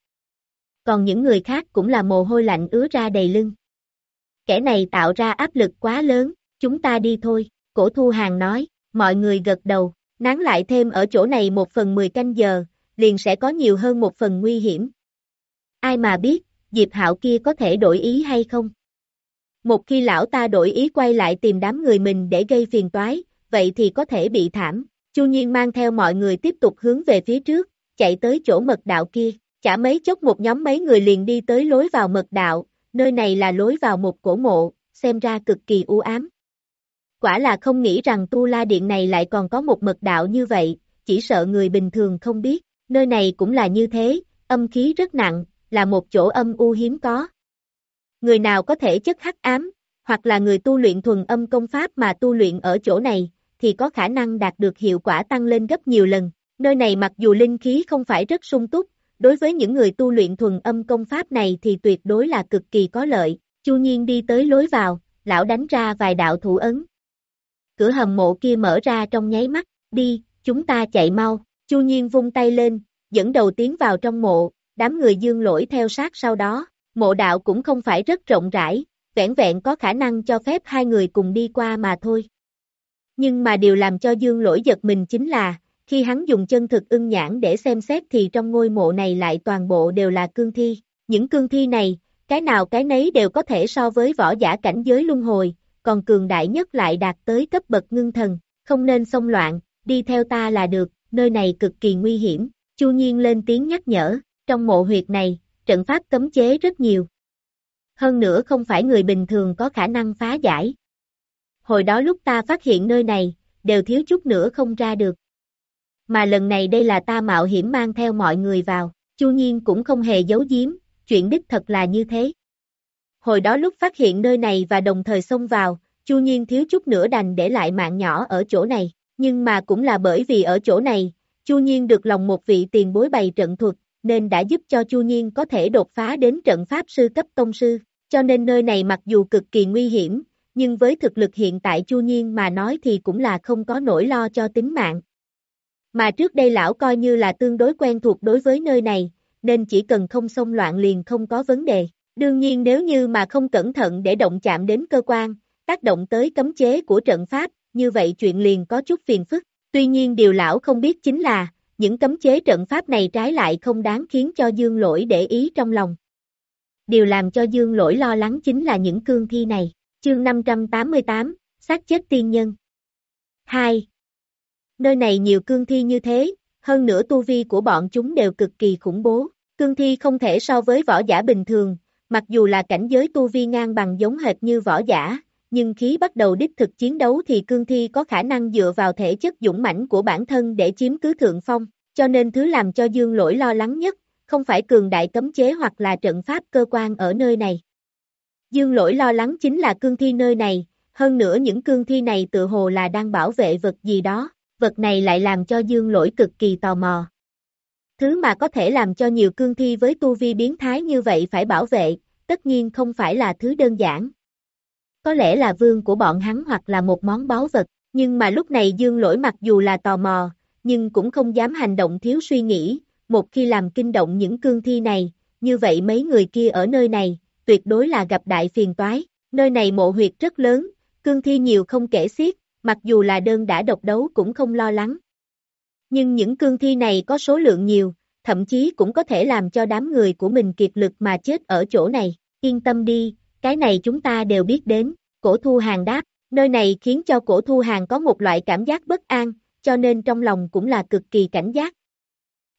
Còn những người khác cũng là mồ hôi lạnh ứa ra đầy lưng. Kẻ này tạo ra áp lực quá lớn, chúng ta đi thôi, cổ thu hàng nói, mọi người gật đầu, nán lại thêm ở chỗ này một phần mười canh giờ, liền sẽ có nhiều hơn một phần nguy hiểm. Ai mà biết, Diệp Hạo kia có thể đổi ý hay không? Một khi lão ta đổi ý quay lại tìm đám người mình để gây phiền toái, vậy thì có thể bị thảm. Chu Nhiên mang theo mọi người tiếp tục hướng về phía trước, chạy tới chỗ mật đạo kia. Chả mấy chốc một nhóm mấy người liền đi tới lối vào mật đạo, nơi này là lối vào một cổ mộ, xem ra cực kỳ u ám. Quả là không nghĩ rằng tu la điện này lại còn có một mật đạo như vậy, chỉ sợ người bình thường không biết, nơi này cũng là như thế, âm khí rất nặng, là một chỗ âm u hiếm có. Người nào có thể chất hắc ám, hoặc là người tu luyện thuần âm công pháp mà tu luyện ở chỗ này, thì có khả năng đạt được hiệu quả tăng lên gấp nhiều lần. Nơi này mặc dù linh khí không phải rất sung túc, đối với những người tu luyện thuần âm công pháp này thì tuyệt đối là cực kỳ có lợi. Chu Nhiên đi tới lối vào, lão đánh ra vài đạo thủ ấn. Cửa hầm mộ kia mở ra trong nháy mắt, đi, chúng ta chạy mau. Chu Nhiên vung tay lên, dẫn đầu tiến vào trong mộ, đám người dương lỗi theo sát sau đó. Mộ đạo cũng không phải rất rộng rãi, vẹn vẹn có khả năng cho phép hai người cùng đi qua mà thôi. Nhưng mà điều làm cho dương lỗi giật mình chính là, khi hắn dùng chân thực ưng nhãn để xem xét thì trong ngôi mộ này lại toàn bộ đều là cương thi. Những cương thi này, cái nào cái nấy đều có thể so với võ giả cảnh giới luân hồi, còn cường đại nhất lại đạt tới cấp bậc ngưng thần, không nên xông loạn, đi theo ta là được, nơi này cực kỳ nguy hiểm. Chu Nhiên lên tiếng nhắc nhở, trong mộ huyệt này, trận pháp cấm chế rất nhiều. Hơn nữa không phải người bình thường có khả năng phá giải. Hồi đó lúc ta phát hiện nơi này, đều thiếu chút nữa không ra được. Mà lần này đây là ta mạo hiểm mang theo mọi người vào, Chu Nhiên cũng không hề giấu giếm, chuyện đích thật là như thế. Hồi đó lúc phát hiện nơi này và đồng thời xông vào, Chu Nhiên thiếu chút nữa đành để lại mạng nhỏ ở chỗ này, nhưng mà cũng là bởi vì ở chỗ này, Chu Nhiên được lòng một vị tiền bối bày trận thuật, nên đã giúp cho Chu Nhiên có thể đột phá đến trận pháp sư cấp tông sư, cho nên nơi này mặc dù cực kỳ nguy hiểm, nhưng với thực lực hiện tại Chu Nhiên mà nói thì cũng là không có nỗi lo cho tính mạng. Mà trước đây lão coi như là tương đối quen thuộc đối với nơi này, nên chỉ cần không xông loạn liền không có vấn đề. Đương nhiên nếu như mà không cẩn thận để động chạm đến cơ quan, tác động tới cấm chế của trận pháp, như vậy chuyện liền có chút phiền phức. Tuy nhiên điều lão không biết chính là, những cấm chế trận pháp này trái lại không đáng khiến cho Dương Lỗi để ý trong lòng. Điều làm cho Dương Lỗi lo lắng chính là những cương thi này. Chương 588, xác chết tiên nhân. 2. Nơi này nhiều cương thi như thế, hơn nữa tu vi của bọn chúng đều cực kỳ khủng bố. Cương thi không thể so với võ giả bình thường, mặc dù là cảnh giới tu vi ngang bằng giống hệt như võ giả, nhưng khi bắt đầu đích thực chiến đấu thì cương thi có khả năng dựa vào thể chất dũng mãnh của bản thân để chiếm cứ thượng phong, cho nên thứ làm cho Dương Lỗi lo lắng nhất, không phải cường đại cấm chế hoặc là trận pháp cơ quan ở nơi này. Dương Lỗi lo lắng chính là cương thi nơi này, hơn nữa những cương thi này tự hồ là đang bảo vệ vật gì đó, vật này lại làm cho Dương Lỗi cực kỳ tò mò. Thứ mà có thể làm cho nhiều cương thi với tu vi biến thái như vậy phải bảo vệ, tất nhiên không phải là thứ đơn giản. Có lẽ là vương của bọn hắn hoặc là một món báu vật, nhưng mà lúc này Dương Lỗi mặc dù là tò mò, nhưng cũng không dám hành động thiếu suy nghĩ, một khi làm kinh động những cương thi này, như vậy mấy người kia ở nơi này, tuyệt đối là gặp đại phiền toái, nơi này mộ huyệt rất lớn, cương thi nhiều không kể xiết, mặc dù là đơn đã độc đấu cũng không lo lắng. Nhưng những cương thi này có số lượng nhiều, thậm chí cũng có thể làm cho đám người của mình kiệt lực mà chết ở chỗ này, yên tâm đi, cái này chúng ta đều biết đến, cổ thu hàng đáp, nơi này khiến cho cổ thu hàng có một loại cảm giác bất an, cho nên trong lòng cũng là cực kỳ cảnh giác.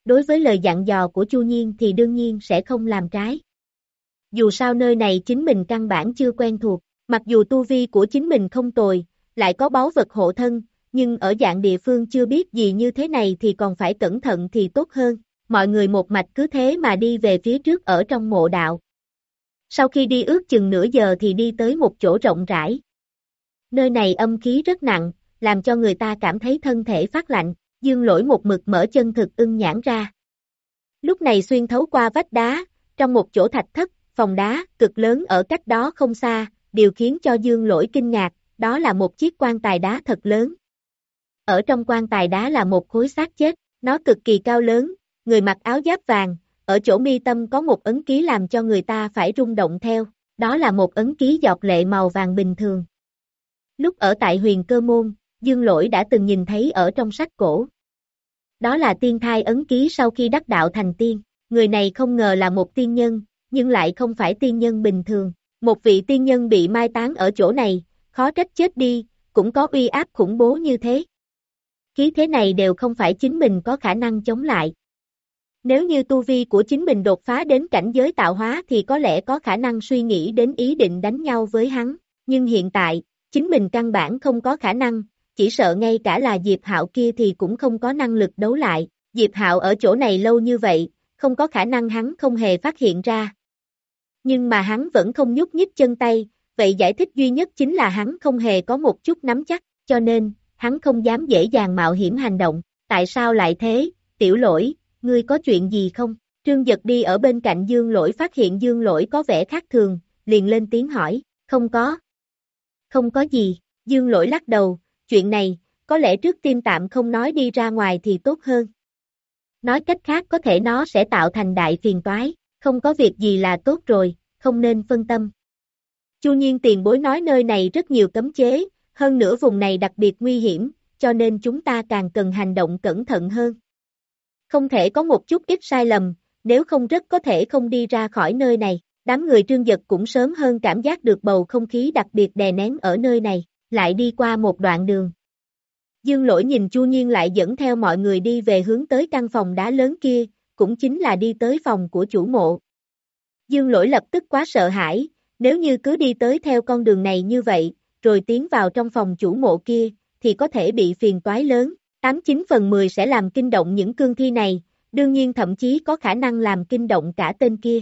Đối với lời dặn dò của Chu Nhiên thì đương nhiên sẽ không làm trái. Dù sao nơi này chính mình căn bản chưa quen thuộc, mặc dù tu vi của chính mình không tồi, lại có báu vật hộ thân, nhưng ở dạng địa phương chưa biết gì như thế này thì còn phải cẩn thận thì tốt hơn. Mọi người một mạch cứ thế mà đi về phía trước ở trong mộ đạo. Sau khi đi ước chừng nửa giờ thì đi tới một chỗ rộng rãi. Nơi này âm khí rất nặng, làm cho người ta cảm thấy thân thể phát lạnh, dương lỗi một mực mở chân thực ưng nhãn ra. Lúc này xuyên thấu qua vách đá, trong một chỗ thạch thất, phòng đá, cực lớn ở cách đó không xa, điều khiến cho dương lỗi kinh ngạc, đó là một chiếc quan tài đá thật lớn. Ở trong quan tài đá là một khối xác chết, nó cực kỳ cao lớn, người mặc áo giáp vàng, ở chỗ mi tâm có một ấn ký làm cho người ta phải rung động theo, đó là một ấn ký giọt lệ màu vàng bình thường. Lúc ở tại huyền cơ môn, Dương Lỗi đã từng nhìn thấy ở trong sách cổ. Đó là tiên thai ấn ký sau khi đắc đạo thành tiên, người này không ngờ là một tiên nhân, nhưng lại không phải tiên nhân bình thường. Một vị tiên nhân bị mai táng ở chỗ này, khó trách chết đi, cũng có uy áp khủng bố như thế. Khí thế này đều không phải chính mình có khả năng chống lại. Nếu như tu vi của chính mình đột phá đến cảnh giới tạo hóa thì có lẽ có khả năng suy nghĩ đến ý định đánh nhau với hắn, nhưng hiện tại, chính mình căn bản không có khả năng, chỉ sợ ngay cả là Diệp Hạo kia thì cũng không có năng lực đấu lại. Diệp Hạo ở chỗ này lâu như vậy, không có khả năng hắn không hề phát hiện ra. Nhưng mà hắn vẫn không nhúc nhích chân tay, vậy giải thích duy nhất chính là hắn không hề có một chút nắm chắc, cho nên, hắn không dám dễ dàng mạo hiểm hành động. Tại sao lại thế, tiểu lỗi, ngươi có chuyện gì không? Trương Giật đi ở bên cạnh Dương Lỗi phát hiện Dương Lỗi có vẻ khác thường, liền lên tiếng hỏi, không có. Không có gì, Dương Lỗi lắc đầu, chuyện này, có lẽ trước tiên tạm không nói đi ra ngoài thì tốt hơn. Nói cách khác có thể nó sẽ tạo thành đại phiền toái, không có việc gì là tốt rồi, không nên phân tâm. Chu nhiên tiền bối nói nơi này rất nhiều cấm chế, hơn nữa vùng này đặc biệt nguy hiểm, cho nên chúng ta càng cần hành động cẩn thận hơn. Không thể có một chút ít sai lầm, nếu không rất có thể không đi ra khỏi nơi này. Đám người trương giật cũng sớm hơn cảm giác được bầu không khí đặc biệt đè nén ở nơi này, lại đi qua một đoạn đường. Dương lỗi nhìn Chu Nhiên lại dẫn theo mọi người đi về hướng tới căn phòng đá lớn kia, cũng chính là đi tới phòng của chủ mộ. Dương lỗi lập tức quá sợ hãi, nếu như cứ đi tới theo con đường này như vậy, rồi tiến vào trong phòng chủ mộ kia, thì có thể bị phiền toái lớn, 89 phần 10 sẽ làm kinh động những cương thi này, đương nhiên thậm chí có khả năng làm kinh động cả tên kia.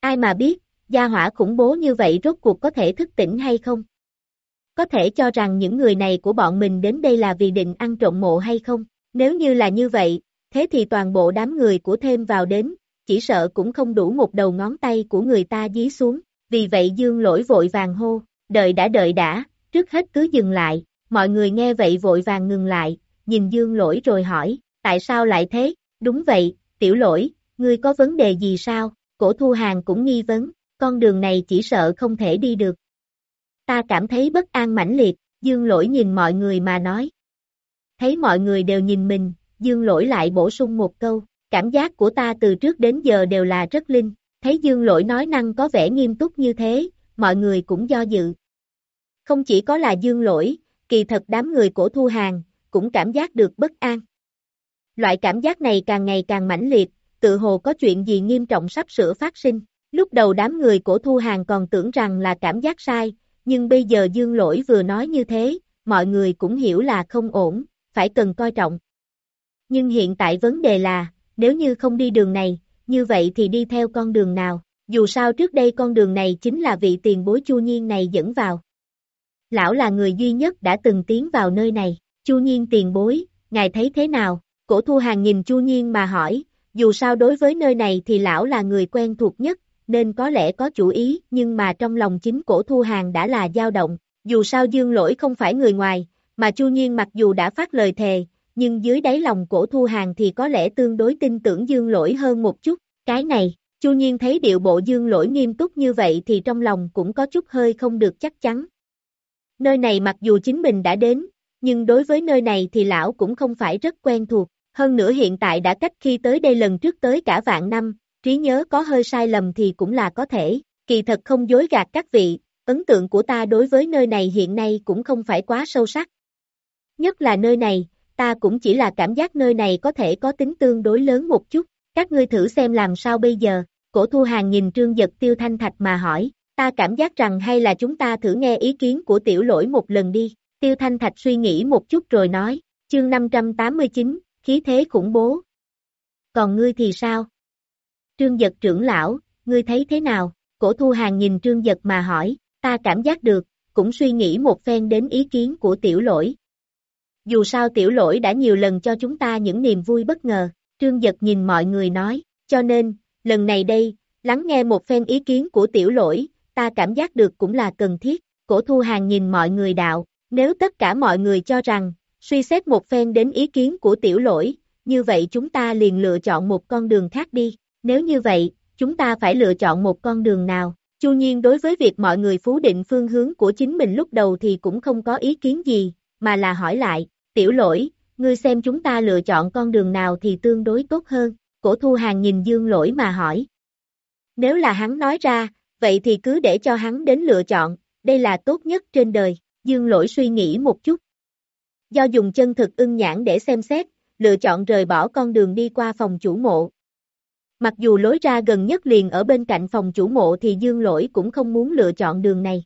Ai mà biết, gia hỏa khủng bố như vậy rốt cuộc có thể thức tỉnh hay không? Có thể cho rằng những người này của bọn mình đến đây là vì định ăn trộm mộ hay không? Nếu như là như vậy, thế thì toàn bộ đám người của thêm vào đến, chỉ sợ cũng không đủ một đầu ngón tay của người ta dí xuống. Vì vậy Dương lỗi vội vàng hô, đợi đã đợi đã, trước hết cứ dừng lại, mọi người nghe vậy vội vàng ngừng lại, nhìn Dương lỗi rồi hỏi, tại sao lại thế? Đúng vậy, tiểu lỗi, ngươi có vấn đề gì sao? Cổ thu hàng cũng nghi vấn, con đường này chỉ sợ không thể đi được. Ta cảm thấy bất an mãnh liệt, Dương lỗi nhìn mọi người mà nói. Thấy mọi người đều nhìn mình, Dương lỗi lại bổ sung một câu, cảm giác của ta từ trước đến giờ đều là rất linh, thấy Dương lỗi nói năng có vẻ nghiêm túc như thế, mọi người cũng do dự. Không chỉ có là Dương lỗi, kỳ thật đám người cổ thu hàng, cũng cảm giác được bất an. Loại cảm giác này càng ngày càng mãnh liệt, tự hồ có chuyện gì nghiêm trọng sắp sửa phát sinh. Lúc đầu đám người cổ thu hàng còn tưởng rằng là cảm giác sai, nhưng bây giờ dương lỗi vừa nói như thế, mọi người cũng hiểu là không ổn, phải cần coi trọng. Nhưng hiện tại vấn đề là, nếu như không đi đường này, như vậy thì đi theo con đường nào, dù sao trước đây con đường này chính là vị tiền bối chu nhiên này dẫn vào. Lão là người duy nhất đã từng tiến vào nơi này, chu nhiên tiền bối, ngài thấy thế nào, cổ thu hàng nhìn chu nhiên mà hỏi, dù sao đối với nơi này thì lão là người quen thuộc nhất, nên có lẽ có chủ ý, nhưng mà trong lòng chính cổ thu hàng đã là dao động, dù sao dương lỗi không phải người ngoài, mà chu nhiên mặc dù đã phát lời thề, nhưng dưới đáy lòng cổ thu hàng thì có lẽ tương đối tin tưởng dương lỗi hơn một chút, cái này, chu nhiên thấy điệu bộ dương lỗi nghiêm túc như vậy thì trong lòng cũng có chút hơi không được chắc chắn. Nơi này mặc dù chính mình đã đến, nhưng đối với nơi này thì lão cũng không phải rất quen thuộc, hơn nữa hiện tại đã cách khi tới đây lần trước tới cả vạn năm, trí nhớ có hơi sai lầm thì cũng là có thể, kỳ thật không dối gạt các vị, ấn tượng của ta đối với nơi này hiện nay cũng không phải quá sâu sắc. Nhất là nơi này, ta cũng chỉ là cảm giác nơi này có thể có tính tương đối lớn một chút, các ngươi thử xem làm sao bây giờ, cổ thu hàng nhìn trương giật tiêu thanh thạch mà hỏi, ta cảm giác rằng hay là chúng ta thử nghe ý kiến của tiểu lỗi một lần đi, tiêu thanh thạch suy nghĩ một chút rồi nói, chương 589, khí thế khủng bố. Còn ngươi thì sao? Trương giật trưởng lão, ngươi thấy thế nào? cổ thu hàng nhìn trương giật mà hỏi, ta cảm giác được, cũng suy nghĩ một phen đến ý kiến của tiểu lỗi. Dù sao tiểu lỗi đã nhiều lần cho chúng ta những niềm vui bất ngờ, trương giật nhìn mọi người nói, cho nên, lần này đây, lắng nghe một phen ý kiến của tiểu lỗi, ta cảm giác được cũng là cần thiết, cổ thu hàng nhìn mọi người đạo, nếu tất cả mọi người cho rằng, suy xét một phen đến ý kiến của tiểu lỗi, như vậy chúng ta liền lựa chọn một con đường khác đi, nếu như vậy, chúng ta phải lựa chọn một con đường nào. Chu nhiên đối với việc mọi người phú định phương hướng của chính mình lúc đầu thì cũng không có ý kiến gì, mà là hỏi lại, tiểu lỗi, ngươi xem chúng ta lựa chọn con đường nào thì tương đối tốt hơn, cổ thu hàng nhìn dương lỗi mà hỏi. Nếu là hắn nói ra, vậy thì cứ để cho hắn đến lựa chọn, đây là tốt nhất trên đời, dương lỗi suy nghĩ một chút. Do dùng chân thực ưng nhãn để xem xét, lựa chọn rời bỏ con đường đi qua phòng chủ mộ. Mặc dù lối ra gần nhất liền ở bên cạnh phòng chủ mộ thì dương lỗi cũng không muốn lựa chọn đường này.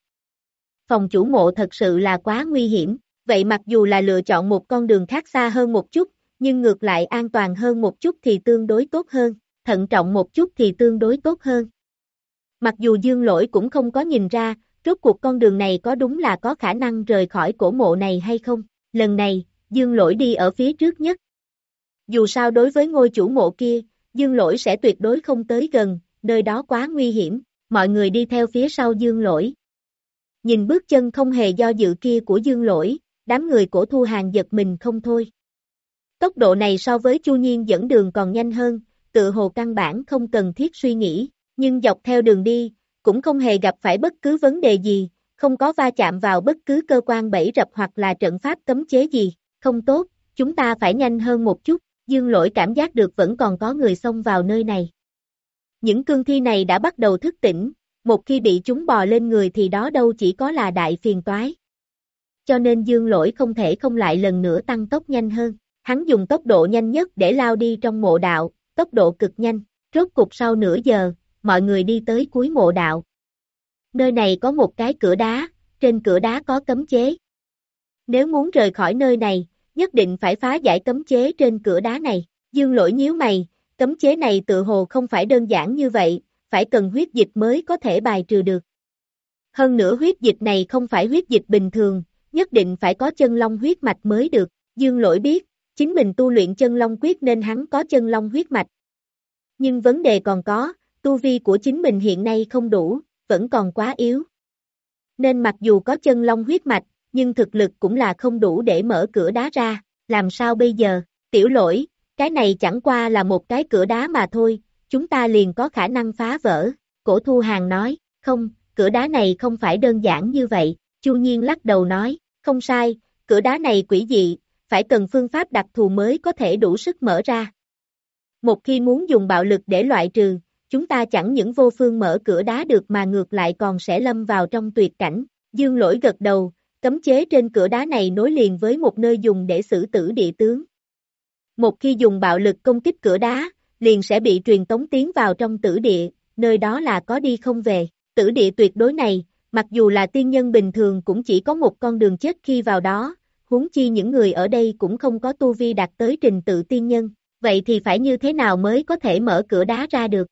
Phòng chủ mộ thật sự là quá nguy hiểm, vậy mặc dù là lựa chọn một con đường khác xa hơn một chút, nhưng ngược lại an toàn hơn một chút thì tương đối tốt hơn, thận trọng một chút thì tương đối tốt hơn. Mặc dù dương lỗi cũng không có nhìn ra, rốt cuộc con đường này có đúng là có khả năng rời khỏi cổ mộ này hay không, lần này, dương lỗi đi ở phía trước nhất. Dù sao đối với ngôi chủ mộ kia, dương lỗi sẽ tuyệt đối không tới gần, nơi đó quá nguy hiểm, mọi người đi theo phía sau dương lỗi. Nhìn bước chân không hề do dự kia của dương lỗi, đám người cổ thu hàng giật mình không thôi. Tốc độ này so với chu nhiên dẫn đường còn nhanh hơn, tự hồ căn bản không cần thiết suy nghĩ, nhưng dọc theo đường đi, cũng không hề gặp phải bất cứ vấn đề gì, không có va chạm vào bất cứ cơ quan bẫy rập hoặc là trận pháp cấm chế gì, không tốt, chúng ta phải nhanh hơn một chút, dương lỗi cảm giác được vẫn còn có người xông vào nơi này. Những cương thi này đã bắt đầu thức tỉnh, một khi bị chúng bò lên người thì đó đâu chỉ có là đại phiền toái. Cho nên dương lỗi không thể không lại lần nữa tăng tốc nhanh hơn, hắn dùng tốc độ nhanh nhất để lao đi trong mộ đạo, tốc độ cực nhanh, rốt cục sau nửa giờ, mọi người đi tới cuối mộ đạo. Nơi này có một cái cửa đá, trên cửa đá có cấm chế. Nếu muốn rời khỏi nơi này, nhất định phải phá giải cấm chế trên cửa đá này. Dương lỗi nhíu mày, cấm chế này tự hồ không phải đơn giản như vậy, phải cần huyết dịch mới có thể bài trừ được. Hơn nữa huyết dịch này không phải huyết dịch bình thường, nhất định phải có chân long huyết mạch mới được. Dương lỗi biết, chính mình tu luyện chân long quyết nên hắn có chân long huyết mạch. Nhưng vấn đề còn có, tu vi của chính mình hiện nay không đủ, vẫn còn quá yếu. Nên mặc dù có chân long huyết mạch, nhưng thực lực cũng là không đủ để mở cửa đá ra, làm sao bây giờ, tiểu lỗi, cái này chẳng qua là một cái cửa đá mà thôi, chúng ta liền có khả năng phá vỡ, cổ thu hàng nói, không, cửa đá này không phải đơn giản như vậy, chu nhiên lắc đầu nói, không sai, cửa đá này quỷ dị, phải cần phương pháp đặc thù mới có thể đủ sức mở ra. Một khi muốn dùng bạo lực để loại trừ, chúng ta chẳng những vô phương mở cửa đá được mà ngược lại còn sẽ lâm vào trong tuyệt cảnh. Dương lỗi gật đầu, cấm chế trên cửa đá này nối liền với một nơi dùng để xử tử địa tướng. Một khi dùng bạo lực công kích cửa đá, liền sẽ bị truyền tống tiến vào trong tử địa, nơi đó là có đi không về. Tử địa tuyệt đối này, mặc dù là tiên nhân bình thường cũng chỉ có một con đường chết khi vào đó, huống chi những người ở đây cũng không có tu vi đạt tới trình tự tiên nhân, vậy thì phải như thế nào mới có thể mở cửa đá ra được?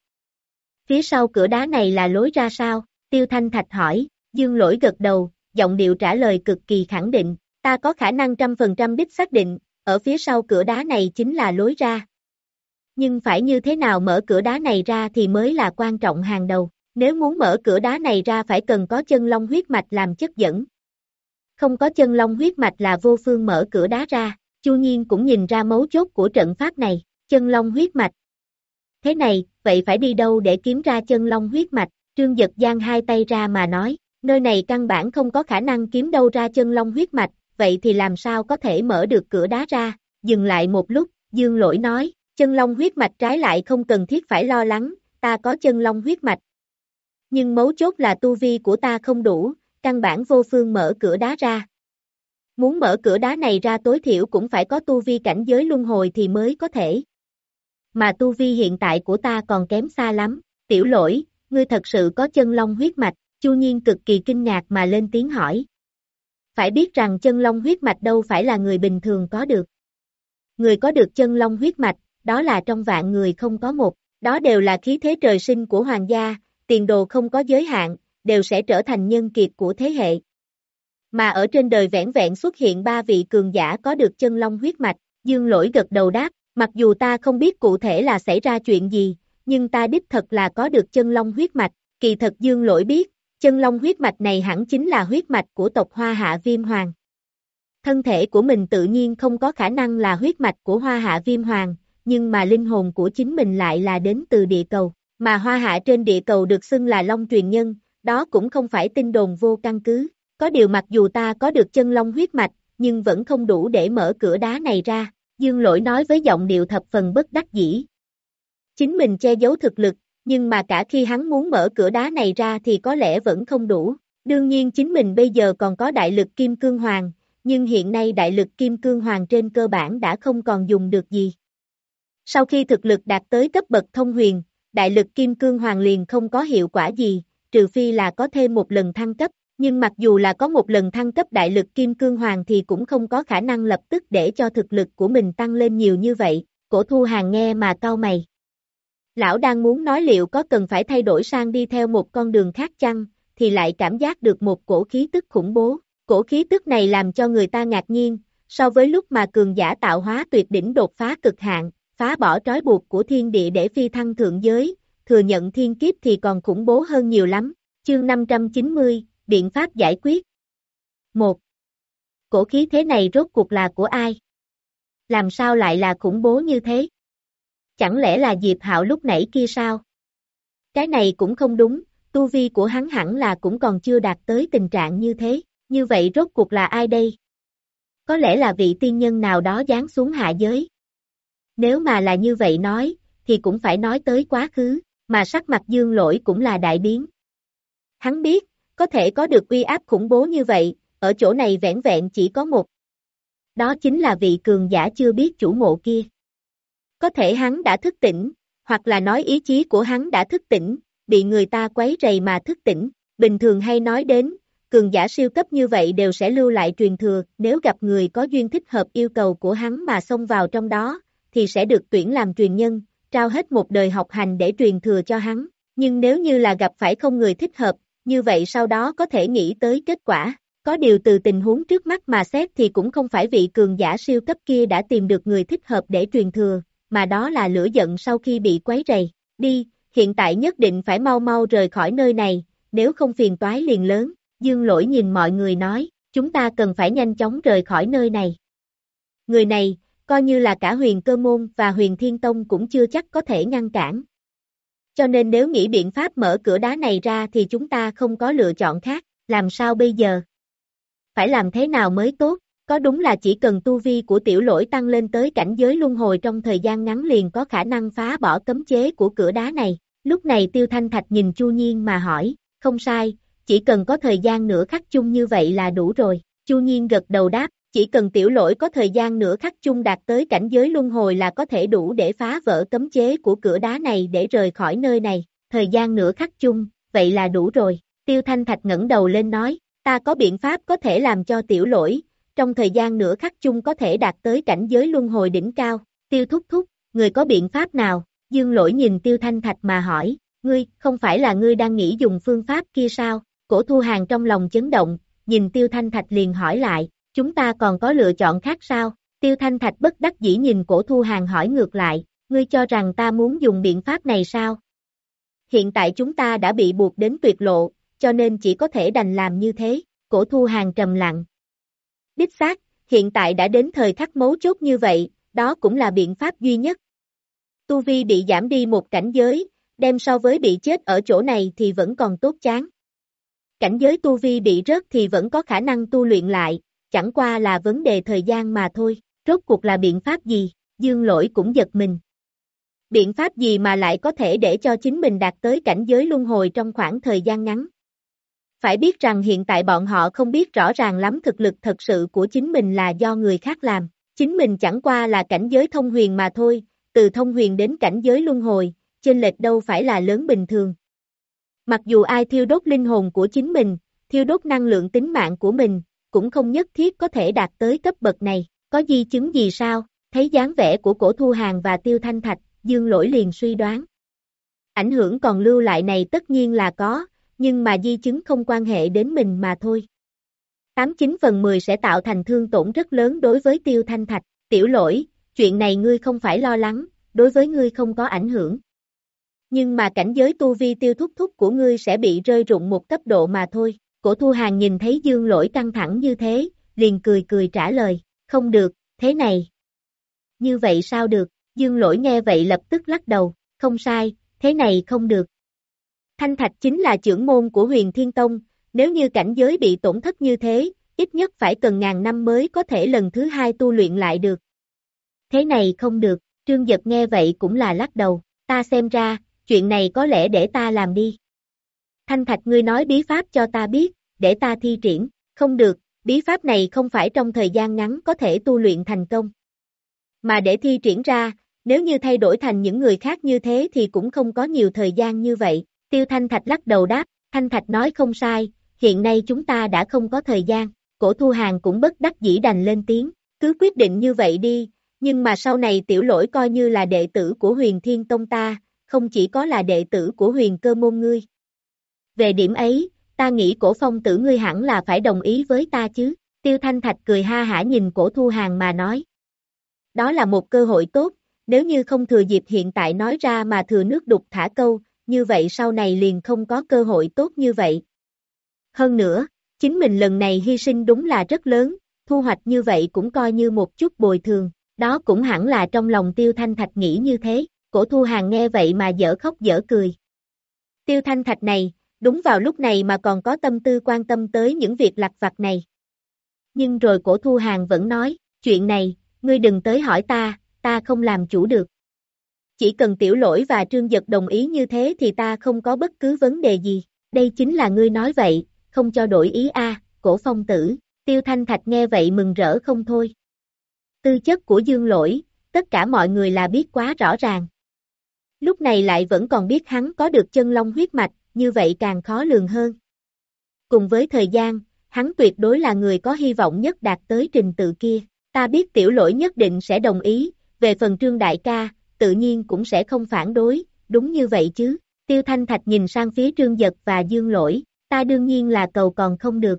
Phía sau cửa đá này là lối ra sao? Tiêu Thanh Thạch hỏi, Dương Lỗi gật đầu, giọng điệu trả lời cực kỳ khẳng định, ta có khả năng trăm phần trăm đích xác định, ở phía sau cửa đá này chính là lối ra. Nhưng phải như thế nào mở cửa đá này ra thì mới là quan trọng hàng đầu, nếu muốn mở cửa đá này ra phải cần có chân long huyết mạch làm chất dẫn. Không có chân long huyết mạch là vô phương mở cửa đá ra, Chu Nhiên cũng nhìn ra mấu chốt của trận pháp này, chân long huyết mạch. Thế này, vậy phải đi đâu để kiếm ra chân long huyết mạch, Trương Giật Giang hai tay ra mà nói, nơi này căn bản không có khả năng kiếm đâu ra chân long huyết mạch, vậy thì làm sao có thể mở được cửa đá ra, dừng lại một lúc, Dương Lỗi nói, chân long huyết mạch trái lại không cần thiết phải lo lắng, ta có chân long huyết mạch. Nhưng mấu chốt là tu vi của ta không đủ, căn bản vô phương mở cửa đá ra. Muốn mở cửa đá này ra tối thiểu cũng phải có tu vi cảnh giới luân hồi thì mới có thể. Mà tu vi hiện tại của ta còn kém xa lắm, tiểu lỗi, ngươi thật sự có chân long huyết mạch, Chu Nhiên cực kỳ kinh ngạc mà lên tiếng hỏi. Phải biết rằng chân long huyết mạch đâu phải là người bình thường có được. Người có được chân long huyết mạch, đó là trong vạn người không có một, đó đều là khí thế trời sinh của hoàng gia, tiền đồ không có giới hạn, đều sẽ trở thành nhân kiệt của thế hệ. Mà ở trên đời vẻn vẹn xuất hiện ba vị cường giả có được chân long huyết mạch, dương lỗi gật đầu đáp, mặc dù ta không biết cụ thể là xảy ra chuyện gì, nhưng ta đích thật là có được chân long huyết mạch, kỳ thật dương lỗi biết, chân long huyết mạch này hẳn chính là huyết mạch của tộc Hoa Hạ Viêm Hoàng. Thân thể của mình tự nhiên không có khả năng là huyết mạch của Hoa Hạ Viêm Hoàng, nhưng mà linh hồn của chính mình lại là đến từ địa cầu, mà Hoa Hạ trên địa cầu được xưng là Long truyền nhân, đó cũng không phải tin đồn vô căn cứ. Có điều mặc dù ta có được chân long huyết mạch, nhưng vẫn không đủ để mở cửa đá này ra, Dương Lỗi nói với giọng điệu thập phần bất đắc dĩ. Chính mình che giấu thực lực, nhưng mà cả khi hắn muốn mở cửa đá này ra thì có lẽ vẫn không đủ. Đương nhiên chính mình bây giờ còn có đại lực kim cương hoàng, nhưng hiện nay đại lực kim cương hoàng trên cơ bản đã không còn dùng được gì. Sau khi thực lực đạt tới cấp bậc thông huyền, đại lực kim cương hoàng liền không có hiệu quả gì, trừ phi là có thêm một lần thăng cấp, nhưng mặc dù là có một lần thăng cấp đại lực kim cương hoàng thì cũng không có khả năng lập tức để cho thực lực của mình tăng lên nhiều như vậy, cổ thu hàng nghe mà cau mày. Lão đang muốn nói liệu có cần phải thay đổi sang đi theo một con đường khác chăng, thì lại cảm giác được một cổ khí tức khủng bố, cổ khí tức này làm cho người ta ngạc nhiên, so với lúc mà cường giả tạo hóa tuyệt đỉnh đột phá cực hạn, phá bỏ trói buộc của thiên địa để phi thăng thượng giới, thừa nhận thiên kiếp thì còn khủng bố hơn nhiều lắm. Chương 590, Biện pháp giải quyết 1. Cổ khí thế này rốt cuộc là của ai? Làm sao lại là khủng bố như thế? Chẳng lẽ là Diệp Hạo lúc nãy kia sao? Cái này cũng không đúng, tu vi của hắn hẳn là cũng còn chưa đạt tới tình trạng như thế, như vậy rốt cuộc là ai đây? Có lẽ là vị tiên nhân nào đó giáng xuống hạ giới. Nếu mà là như vậy nói, thì cũng phải nói tới quá khứ, mà sắc mặt dương lỗi cũng là đại biến. Hắn biết, có thể có được uy áp khủng bố như vậy, ở chỗ này vẻn vẹn chỉ có một. Đó chính là vị cường giả chưa biết chủ mộ kia. Có thể hắn đã thức tỉnh, hoặc là nói ý chí của hắn đã thức tỉnh, bị người ta quấy rầy mà thức tỉnh. Bình thường hay nói đến, cường giả siêu cấp như vậy đều sẽ lưu lại truyền thừa, nếu gặp người có duyên thích hợp yêu cầu của hắn mà xông vào trong đó, thì sẽ được tuyển làm truyền nhân, trao hết một đời học hành để truyền thừa cho hắn. Nhưng nếu như là gặp phải không người thích hợp, như vậy sau đó có thể nghĩ tới kết quả. Có điều từ tình huống trước mắt mà xét thì cũng không phải vị cường giả siêu cấp kia đã tìm được người thích hợp để truyền thừa, mà đó là lửa giận sau khi bị quấy rầy. Đi, hiện tại nhất định phải mau mau rời khỏi nơi này, nếu không phiền toái liền lớn. Dương lỗi nhìn mọi người nói, chúng ta cần phải nhanh chóng rời khỏi nơi này. Người này, coi như là cả huyền cơ môn và huyền thiên tông cũng chưa chắc có thể ngăn cản. Cho nên nếu nghĩ biện pháp mở cửa đá này ra thì chúng ta không có lựa chọn khác, làm sao bây giờ? Phải làm thế nào mới tốt? Có đúng là chỉ cần tu vi của tiểu lỗi tăng lên tới cảnh giới luân hồi trong thời gian ngắn liền có khả năng phá bỏ cấm chế của cửa đá này. Lúc này Tiêu Thanh Thạch nhìn Chu Nhiên mà hỏi, không sai, chỉ cần có thời gian nữa khắc chung như vậy là đủ rồi. Chu Nhiên gật đầu đáp, chỉ cần tiểu lỗi có thời gian nửa khắc chung đạt tới cảnh giới luân hồi là có thể đủ để phá vỡ cấm chế của cửa đá này để rời khỏi nơi này, thời gian nửa khắc chung, vậy là đủ rồi. Tiêu Thanh Thạch ngẩng đầu lên nói, ta có biện pháp có thể làm cho tiểu lỗi, trong thời gian nửa khắc chung có thể đạt tới cảnh giới luân hồi đỉnh cao. Tiêu thúc thúc, người có biện pháp nào? Dương lỗi nhìn Tiêu Thanh Thạch mà hỏi, ngươi, không phải là ngươi đang nghĩ dùng phương pháp kia sao? Cổ thu hàng trong lòng chấn động, nhìn Tiêu Thanh Thạch liền hỏi lại, chúng ta còn có lựa chọn khác sao? Tiêu Thanh Thạch bất đắc dĩ nhìn cổ thu hàng hỏi ngược lại, ngươi cho rằng ta muốn dùng biện pháp này sao? Hiện tại chúng ta đã bị buộc đến tuyệt lộ, cho nên chỉ có thể đành làm như thế, cổ thu hàng trầm lặng. Đích xác, hiện tại đã đến thời khắc mấu chốt như vậy, đó cũng là biện pháp duy nhất. Tu Vi bị giảm đi một cảnh giới, đem so với bị chết ở chỗ này thì vẫn còn tốt chán. Cảnh giới Tu Vi bị rớt thì vẫn có khả năng tu luyện lại, chẳng qua là vấn đề thời gian mà thôi, rốt cuộc là biện pháp gì, dương lỗi cũng giật mình. Biện pháp gì mà lại có thể để cho chính mình đạt tới cảnh giới luân hồi trong khoảng thời gian ngắn. Phải biết rằng hiện tại bọn họ không biết rõ ràng lắm thực lực thật sự của chính mình là do người khác làm, chính mình chẳng qua là cảnh giới thông huyền mà thôi, từ thông huyền đến cảnh giới luân hồi, trên lệch đâu phải là lớn bình thường. Mặc dù ai thiêu đốt linh hồn của chính mình, thiêu đốt năng lượng tính mạng của mình, cũng không nhất thiết có thể đạt tới cấp bậc này, có di chứng gì sao, thấy dáng vẻ của cổ thu hàng và tiêu thanh thạch, dương lỗi liền suy đoán. ảnh hưởng còn lưu lại này tất nhiên là có, nhưng mà di chứng không quan hệ đến mình mà thôi. 89 phần 10 sẽ tạo thành thương tổn rất lớn đối với tiêu thanh thạch, tiểu lỗi, chuyện này ngươi không phải lo lắng, đối với ngươi không có ảnh hưởng. Nhưng mà cảnh giới tu vi tiêu thúc thúc của ngươi sẽ bị rơi rụng một cấp độ mà thôi. Cổ thu hàng nhìn thấy dương lỗi căng thẳng như thế, liền cười cười trả lời, không được, thế này. Như vậy sao được, dương lỗi nghe vậy lập tức lắc đầu, không sai, thế này không được. Thanh Thạch chính là trưởng môn của huyền Thiên Tông, nếu như cảnh giới bị tổn thất như thế, ít nhất phải cần ngàn năm mới có thể lần thứ hai tu luyện lại được. Thế này không được, Trương Giật nghe vậy cũng là lắc đầu, ta xem ra, chuyện này có lẽ để ta làm đi. Thanh Thạch ngươi nói bí pháp cho ta biết, để ta thi triển, không được, bí pháp này không phải trong thời gian ngắn có thể tu luyện thành công. Mà để thi triển ra, nếu như thay đổi thành những người khác như thế thì cũng không có nhiều thời gian như vậy. Tiêu Thanh Thạch lắc đầu đáp, Thanh Thạch nói không sai, hiện nay chúng ta đã không có thời gian, cổ thu hàng cũng bất đắc dĩ đành lên tiếng, cứ quyết định như vậy đi, nhưng mà sau này tiểu lỗi coi như là đệ tử của huyền thiên tông ta, không chỉ có là đệ tử của huyền cơ môn ngươi. Về điểm ấy, ta nghĩ cổ phong tử ngươi hẳn là phải đồng ý với ta chứ, tiêu thanh thạch cười ha hả nhìn cổ thu hàng mà nói. Đó là một cơ hội tốt, nếu như không thừa dịp hiện tại nói ra mà thừa nước đục thả câu, như vậy sau này liền không có cơ hội tốt như vậy. Hơn nữa, chính mình lần này hy sinh đúng là rất lớn, thu hoạch như vậy cũng coi như một chút bồi thường, đó cũng hẳn là trong lòng tiêu thanh thạch nghĩ như thế, cổ thu hàng nghe vậy mà dở khóc dở cười. Tiêu thanh thạch này, đúng vào lúc này mà còn có tâm tư quan tâm tới những việc lặt vặt này. Nhưng rồi cổ thu hàng vẫn nói, chuyện này, ngươi đừng tới hỏi ta, ta không làm chủ được. Chỉ cần tiểu lỗi và trương giật đồng ý như thế thì ta không có bất cứ vấn đề gì, đây chính là ngươi nói vậy, không cho đổi ý a cổ phong tử, tiêu thanh thạch nghe vậy mừng rỡ không thôi. Tư chất của dương lỗi, tất cả mọi người là biết quá rõ ràng. Lúc này lại vẫn còn biết hắn có được chân long huyết mạch, như vậy càng khó lường hơn. Cùng với thời gian, hắn tuyệt đối là người có hy vọng nhất đạt tới trình tự kia. Ta biết tiểu lỗi nhất định sẽ đồng ý, về phần trương đại ca, tự nhiên cũng sẽ không phản đối, đúng như vậy chứ. Tiêu Thanh Thạch nhìn sang phía trương giật và dương lỗi, ta đương nhiên là cầu còn không được.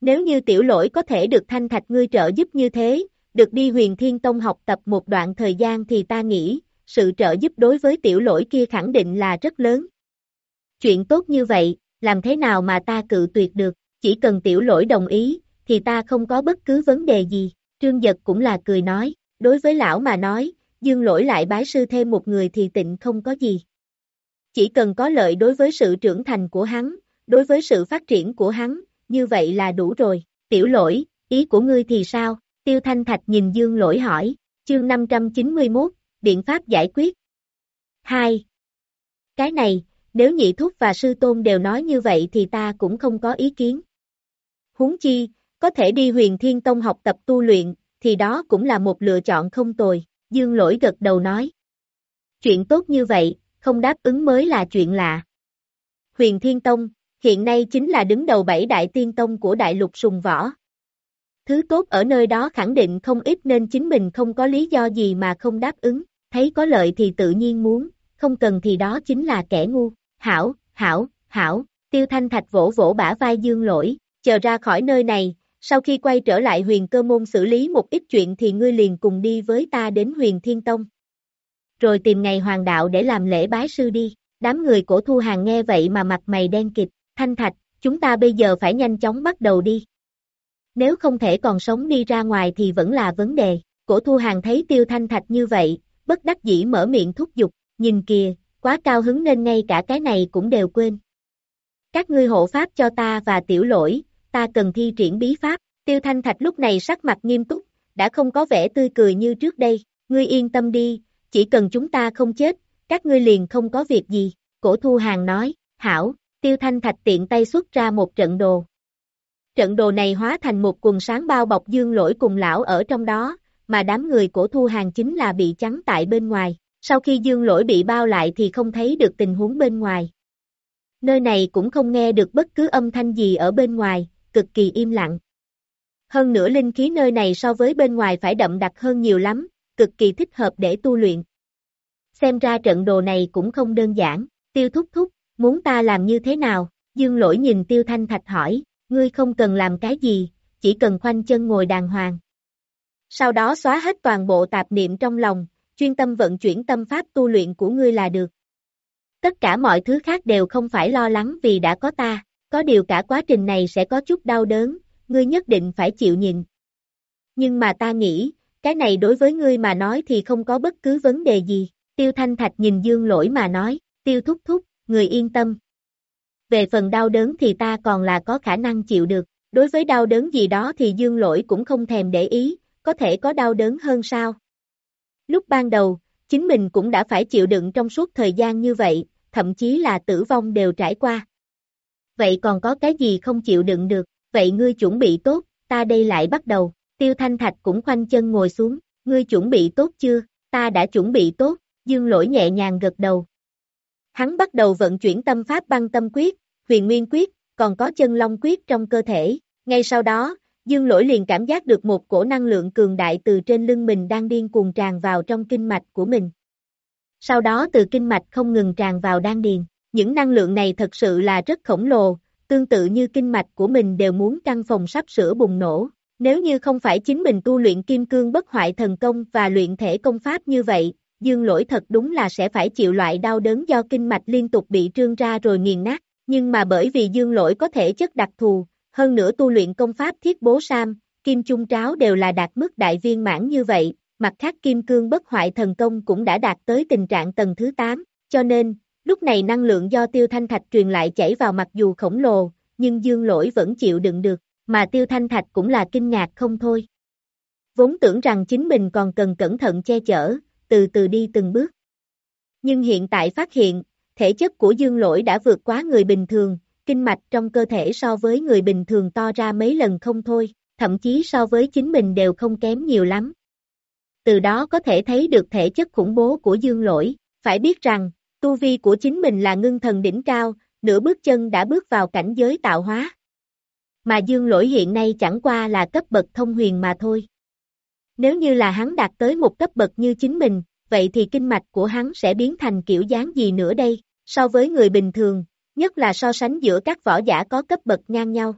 Nếu như tiểu lỗi có thể được Thanh Thạch ngươi trợ giúp như thế, được đi huyền thiên tông học tập một đoạn thời gian thì ta nghĩ, sự trợ giúp đối với tiểu lỗi kia khẳng định là rất lớn. Chuyện tốt như vậy, làm thế nào mà ta cự tuyệt được, chỉ cần tiểu lỗi đồng ý, thì ta không có bất cứ vấn đề gì, trương giật cũng là cười nói, đối với lão mà nói, dương lỗi lại bái sư thêm một người thì tịnh không có gì. Chỉ cần có lợi đối với sự trưởng thành của hắn, đối với sự phát triển của hắn, như vậy là đủ rồi, tiểu lỗi, ý của ngươi thì sao? Tiêu Thanh Thạch nhìn Dương lỗi hỏi, chương 591, biện pháp giải quyết. 2. Cái này, nếu nhị thúc và sư tôn đều nói như vậy thì ta cũng không có ý kiến. Huống chi, có thể đi huyền thiên tông học tập tu luyện, thì đó cũng là một lựa chọn không tồi, dương lỗi gật đầu nói. Chuyện tốt như vậy, không đáp ứng mới là chuyện lạ. Huyền Thiên Tông, hiện nay chính là đứng đầu bảy đại tiên tông của đại lục sùng võ. Thứ tốt ở nơi đó khẳng định không ít nên chính mình không có lý do gì mà không đáp ứng, thấy có lợi thì tự nhiên muốn, không cần thì đó chính là kẻ ngu. Hảo, hảo, hảo, tiêu thanh thạch vỗ vỗ bả vai dương lỗi, chờ ra khỏi nơi này, sau khi quay trở lại huyền cơ môn xử lý một ít chuyện thì ngươi liền cùng đi với ta đến huyền thiên tông. Rồi tìm ngày hoàng đạo để làm lễ bái sư đi, đám người cổ thu hàng nghe vậy mà mặt mày đen kịch, thanh thạch, chúng ta bây giờ phải nhanh chóng bắt đầu đi. Nếu không thể còn sống đi ra ngoài thì vẫn là vấn đề, cổ thu hàng thấy tiêu thanh thạch như vậy, bất đắc dĩ mở miệng thúc giục, nhìn kìa, quá cao hứng nên ngay cả cái này cũng đều quên. Các ngươi hộ pháp cho ta và tiểu lỗi, ta cần thi triển bí pháp, tiêu thanh thạch lúc này sắc mặt nghiêm túc, đã không có vẻ tươi cười như trước đây, ngươi yên tâm đi, chỉ cần chúng ta không chết, các ngươi liền không có việc gì, cổ thu hàng nói, hảo, tiêu thanh thạch tiện tay xuất ra một trận đồ. Trận đồ này hóa thành một quần sáng bao bọc dương lỗi cùng lão ở trong đó, mà đám người cổ thu hàng chính là bị trắng tại bên ngoài, sau khi dương lỗi bị bao lại thì không thấy được tình huống bên ngoài. Nơi này cũng không nghe được bất cứ âm thanh gì ở bên ngoài, cực kỳ im lặng. Hơn nữa linh khí nơi này so với bên ngoài phải đậm đặc hơn nhiều lắm, cực kỳ thích hợp để tu luyện. xem ra trận đồ này cũng không đơn giản, tiêu thúc thúc, muốn ta làm như thế nào, dương lỗi nhìn tiêu thanh thạch hỏi, ngươi không cần làm cái gì, chỉ cần khoanh chân ngồi đàng hoàng. Sau đó xóa hết toàn bộ tạp niệm trong lòng, chuyên tâm vận chuyển tâm pháp tu luyện của ngươi là được. Tất cả mọi thứ khác đều không phải lo lắng vì đã có ta, có điều cả quá trình này sẽ có chút đau đớn, ngươi nhất định phải chịu nhịn. Nhưng mà ta nghĩ, cái này đối với ngươi mà nói thì không có bất cứ vấn đề gì. Tiêu Thanh Thạch nhìn Dương Lỗi mà nói, Tiêu thúc thúc, người yên tâm. Về phần đau đớn thì ta còn là có khả năng chịu được, đối với đau đớn gì đó thì Dương Lỗi cũng không thèm để ý, có thể có đau đớn hơn sao. Lúc ban đầu, chính mình cũng đã phải chịu đựng trong suốt thời gian như vậy, thậm chí là tử vong đều trải qua. Vậy còn có cái gì không chịu đựng được, vậy ngươi chuẩn bị tốt, ta đây lại bắt đầu, tiêu thanh thạch cũng khoanh chân ngồi xuống, ngươi chuẩn bị tốt chưa, ta đã chuẩn bị tốt, dương lỗi nhẹ nhàng gật đầu. Hắn bắt đầu vận chuyển tâm pháp băng tâm quyết, huyền nguyên quyết, còn có chân long quyết trong cơ thể, ngay sau đó, Dương lỗi liền cảm giác được một cổ năng lượng cường đại từ trên lưng mình đang điên cuồng tràn vào trong kinh mạch của mình. Sau đó từ kinh mạch không ngừng tràn vào đan điền. Những năng lượng này thật sự là rất khổng lồ, tương tự như kinh mạch của mình đều muốn căn phòng sắp sửa bùng nổ. Nếu như không phải chính mình tu luyện kim cương bất hoại thần công và luyện thể công pháp như vậy, dương lỗi thật đúng là sẽ phải chịu loại đau đớn do kinh mạch liên tục bị trương ra rồi nghiền nát. Nhưng mà bởi vì dương lỗi có thể chất đặc thù, hơn nữa tu luyện công pháp thiết bố sam, kim chung tráo đều là đạt mức đại viên mãn như vậy, mặt khác kim cương bất hoại thần công cũng đã đạt tới tình trạng tầng thứ 8, cho nên, lúc này năng lượng do tiêu thanh thạch truyền lại chảy vào mặc dù khổng lồ, nhưng dương lỗi vẫn chịu đựng được, mà tiêu thanh thạch cũng là kinh ngạc không thôi. Vốn tưởng rằng chính mình còn cần cẩn thận che chở, từ từ đi từng bước. Nhưng hiện tại phát hiện, thể chất của dương lỗi đã vượt quá người bình thường, kinh mạch trong cơ thể so với người bình thường to ra mấy lần không thôi, thậm chí so với chính mình đều không kém nhiều lắm. Từ đó có thể thấy được thể chất khủng bố của dương lỗi, phải biết rằng, tu vi của chính mình là ngưng thần đỉnh cao, nửa bước chân đã bước vào cảnh giới tạo hóa. Mà dương lỗi hiện nay chẳng qua là cấp bậc thông huyền mà thôi. Nếu như là hắn đạt tới một cấp bậc như chính mình, vậy thì kinh mạch của hắn sẽ biến thành kiểu dáng gì nữa đây, so với người bình thường, nhất là so sánh giữa các võ giả có cấp bậc ngang nhau.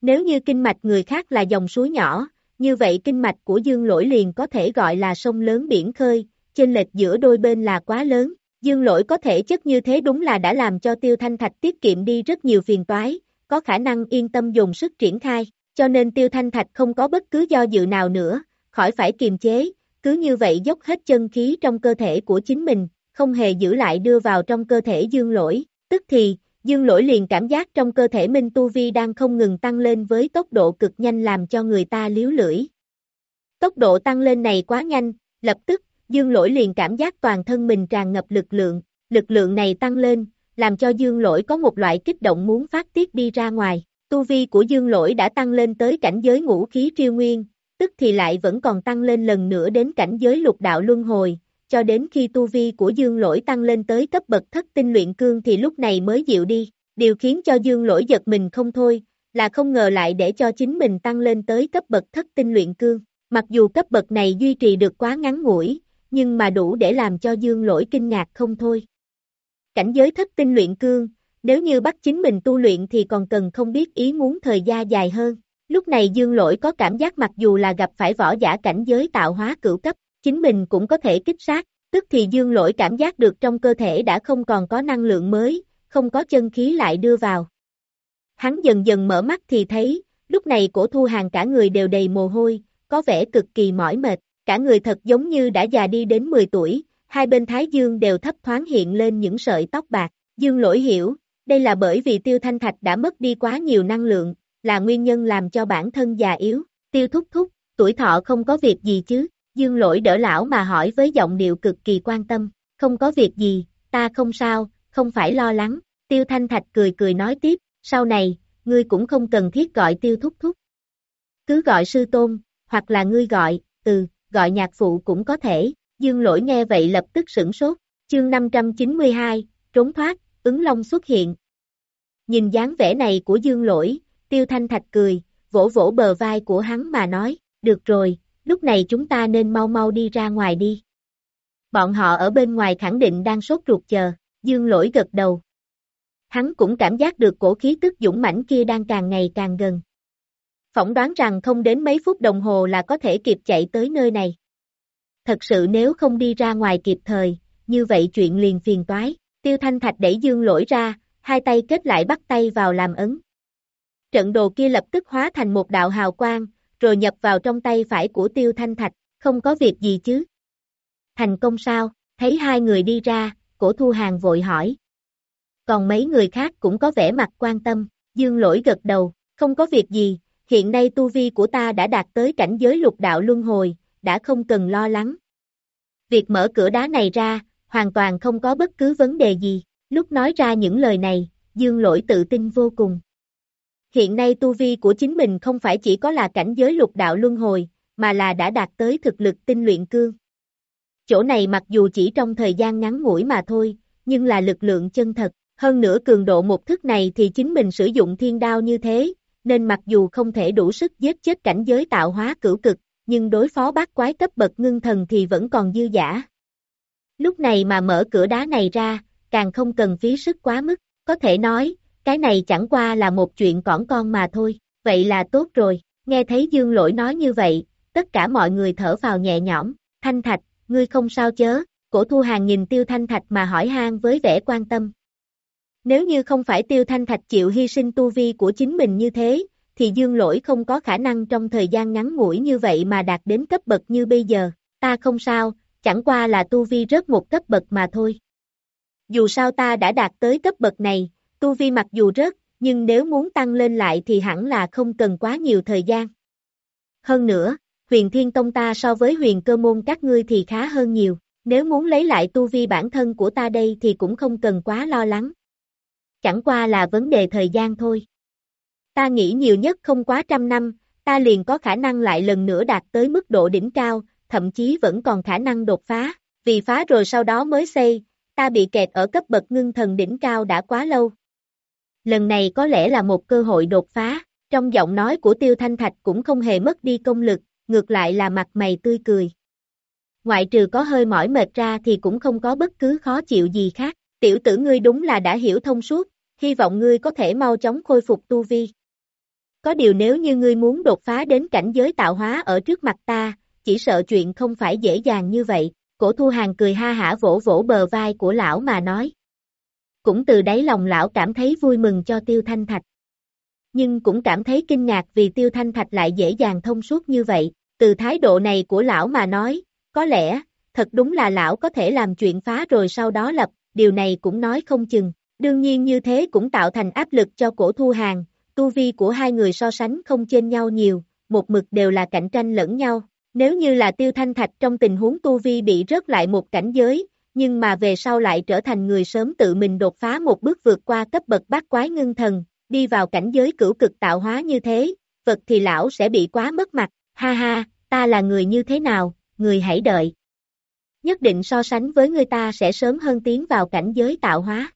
Nếu như kinh mạch người khác là dòng suối nhỏ, như vậy kinh mạch của dương lỗi liền có thể gọi là sông lớn biển khơi, chênh lệch giữa đôi bên là quá lớn. Dương lỗi có thể chất như thế đúng là đã làm cho tiêu thanh thạch tiết kiệm đi rất nhiều phiền toái, có khả năng yên tâm dùng sức triển khai, cho nên tiêu thanh thạch không có bất cứ do dự nào nữa, khỏi phải kiềm chế, cứ như vậy dốc hết chân khí trong cơ thể của chính mình, không hề giữ lại đưa vào trong cơ thể dương lỗi, Tức thì, dương lỗi liền cảm giác trong cơ thể Minh Tu Vi đang không ngừng tăng lên với tốc độ cực nhanh làm cho người ta liếu lưỡi. Tốc độ tăng lên này quá nhanh, lập tức, dương lỗi liền cảm giác toàn thân mình tràn ngập lực lượng, lực lượng này tăng lên, làm cho dương lỗi có một loại kích động muốn phát tiết đi ra ngoài. Tu vi của dương lỗi đã tăng lên tới cảnh giới ngũ khí triêu nguyên, tức thì lại vẫn còn tăng lên lần nữa đến cảnh giới lục đạo luân hồi, cho đến khi tu vi của dương lỗi tăng lên tới cấp bậc thất tinh luyện cương thì lúc này mới dịu đi, điều khiến cho dương lỗi giật mình không thôi, là không ngờ lại để cho chính mình tăng lên tới cấp bậc thất tinh luyện cương, mặc dù cấp bậc này duy trì được quá ngắn ngủi, nhưng mà đủ để làm cho dương lỗi kinh ngạc không thôi. Cảnh giới thất tinh luyện cương, nếu như bắt chính mình tu luyện thì còn cần không biết ý muốn thời gian dài hơn. Lúc này dương lỗi có cảm giác mặc dù là gặp phải võ giả cảnh giới tạo hóa cửu cấp, chính mình cũng có thể kích sát, tức thì dương lỗi cảm giác được trong cơ thể đã không còn có năng lượng mới, không có chân khí lại đưa vào. Hắn dần dần mở mắt thì thấy, lúc này cổ thu hàng cả người đều đầy mồ hôi, có vẻ cực kỳ mỏi mệt, cả người thật giống như đã già đi đến 10 tuổi, hai bên thái dương đều thấp thoáng hiện lên những sợi tóc bạc, dương lỗi hiểu, đây là bởi vì tiêu thanh thạch đã mất đi quá nhiều năng lượng, là nguyên nhân làm cho bản thân già yếu, tiêu thúc thúc, tuổi thọ không có việc gì chứ, Dương lỗi đỡ lão mà hỏi với giọng điệu cực kỳ quan tâm, không có việc gì, ta không sao, không phải lo lắng, tiêu thanh thạch cười cười nói tiếp, sau này, ngươi cũng không cần thiết gọi tiêu thúc thúc. Cứ gọi sư tôn, hoặc là ngươi gọi, từ, gọi nhạc phụ cũng có thể, dương lỗi nghe vậy lập tức sửng sốt, chương 592, trốn thoát, ứng long xuất hiện. Nhìn dáng vẻ này của dương lỗi, tiêu thanh thạch cười, vỗ vỗ bờ vai của hắn mà nói, được rồi, lúc này chúng ta nên mau mau đi ra ngoài đi. Bọn họ ở bên ngoài khẳng định đang sốt ruột chờ, dương lỗi gật đầu. Hắn cũng cảm giác được cổ khí tức dũng mãnh kia đang càng ngày càng gần. Phỏng đoán rằng không đến mấy phút đồng hồ là có thể kịp chạy tới nơi này. Thật sự nếu không đi ra ngoài kịp thời, như vậy chuyện liền phiền toái. Tiêu Thanh Thạch đẩy dương lỗi ra, hai tay kết lại bắt tay vào làm ấn. Trận đồ kia lập tức hóa thành một đạo hào quang, rồi nhập vào trong tay phải của Tiêu Thanh Thạch, không có việc gì chứ. Thành công sao, thấy hai người đi ra, cổ thu hàng vội hỏi. Còn mấy người khác cũng có vẻ mặt quan tâm, dương lỗi gật đầu, không có việc gì, hiện nay tu vi của ta đã đạt tới cảnh giới lục đạo luân hồi, đã không cần lo lắng. Việc mở cửa đá này ra, hoàn toàn không có bất cứ vấn đề gì, lúc nói ra những lời này, dương lỗi tự tin vô cùng. Hiện nay tu vi của chính mình không phải chỉ có là cảnh giới lục đạo luân hồi, mà là đã đạt tới thực lực tinh luyện cương. Chỗ này mặc dù chỉ trong thời gian ngắn ngủi mà thôi, nhưng là lực lượng chân thật, hơn nữa cường độ một thức này thì chính mình sử dụng thiên đao như thế, nên mặc dù không thể đủ sức giết chết cảnh giới tạo hóa cửu cực, nhưng đối phó bát quái cấp bậc ngưng thần thì vẫn còn dư giả. Lúc này mà mở cửa đá này ra, càng không cần phí sức quá mức, có thể nói, cái này chẳng qua là một chuyện cỏn con mà thôi, vậy là tốt rồi, nghe thấy dương lỗi nói như vậy, tất cả mọi người thở vào nhẹ nhõm, thanh thạch, ngươi không sao chớ, cổ thu hàng nhìn tiêu thanh thạch mà hỏi han với vẻ quan tâm. Nếu như không phải tiêu thanh thạch chịu hy sinh tu vi của chính mình như thế, thì dương lỗi không có khả năng trong thời gian ngắn ngủi như vậy mà đạt đến cấp bậc như bây giờ, ta không sao, chẳng qua là tu vi rớt một cấp bậc mà thôi. Dù sao ta đã đạt tới cấp bậc này, tu vi mặc dù rớt, nhưng nếu muốn tăng lên lại thì hẳn là không cần quá nhiều thời gian. Hơn nữa, huyền thiên tông ta so với huyền cơ môn các ngươi thì khá hơn nhiều, nếu muốn lấy lại tu vi bản thân của ta đây thì cũng không cần quá lo lắng. Chẳng qua là vấn đề thời gian thôi. Ta nghĩ nhiều nhất không quá trăm năm, ta liền có khả năng lại lần nữa đạt tới mức độ đỉnh cao, thậm chí vẫn còn khả năng đột phá, vì phá rồi sau đó mới xây, ta bị kẹt ở cấp bậc ngưng thần đỉnh cao đã quá lâu. Lần này có lẽ là một cơ hội đột phá, trong giọng nói của Tiêu Thanh Thạch cũng không hề mất đi công lực, ngược lại là mặt mày tươi cười. Ngoại trừ có hơi mỏi mệt ra thì cũng không có bất cứ khó chịu gì khác, tiểu tử ngươi đúng là đã hiểu thông suốt, hy vọng ngươi có thể mau chóng khôi phục tu vi. Có điều nếu như ngươi muốn đột phá đến cảnh giới tạo hóa ở trước mặt ta, chỉ sợ chuyện không phải dễ dàng như vậy, cổ thu hàng cười ha hả vỗ vỗ bờ vai của lão mà nói. Cũng từ đáy lòng lão cảm thấy vui mừng cho tiêu thanh thạch. Nhưng cũng cảm thấy kinh ngạc vì tiêu thanh thạch lại dễ dàng thông suốt như vậy, từ thái độ này của lão mà nói, có lẽ, thật đúng là lão có thể làm chuyện phá rồi sau đó lập, điều này cũng nói không chừng. Đương nhiên như thế cũng tạo thành áp lực cho cổ thu hàng, tu vi của hai người so sánh không trên nhau nhiều, một mực đều là cạnh tranh lẫn nhau. Nếu như là tiêu thanh thạch trong tình huống tu vi bị rớt lại một cảnh giới, nhưng mà về sau lại trở thành người sớm tự mình đột phá một bước vượt qua cấp bậc bát quái ngưng thần, đi vào cảnh giới cửu cực tạo hóa như thế, vật thì lão sẽ bị quá mất mặt, ha ha, ta là người như thế nào, người hãy đợi. Nhất định so sánh với người ta sẽ sớm hơn tiến vào cảnh giới tạo hóa.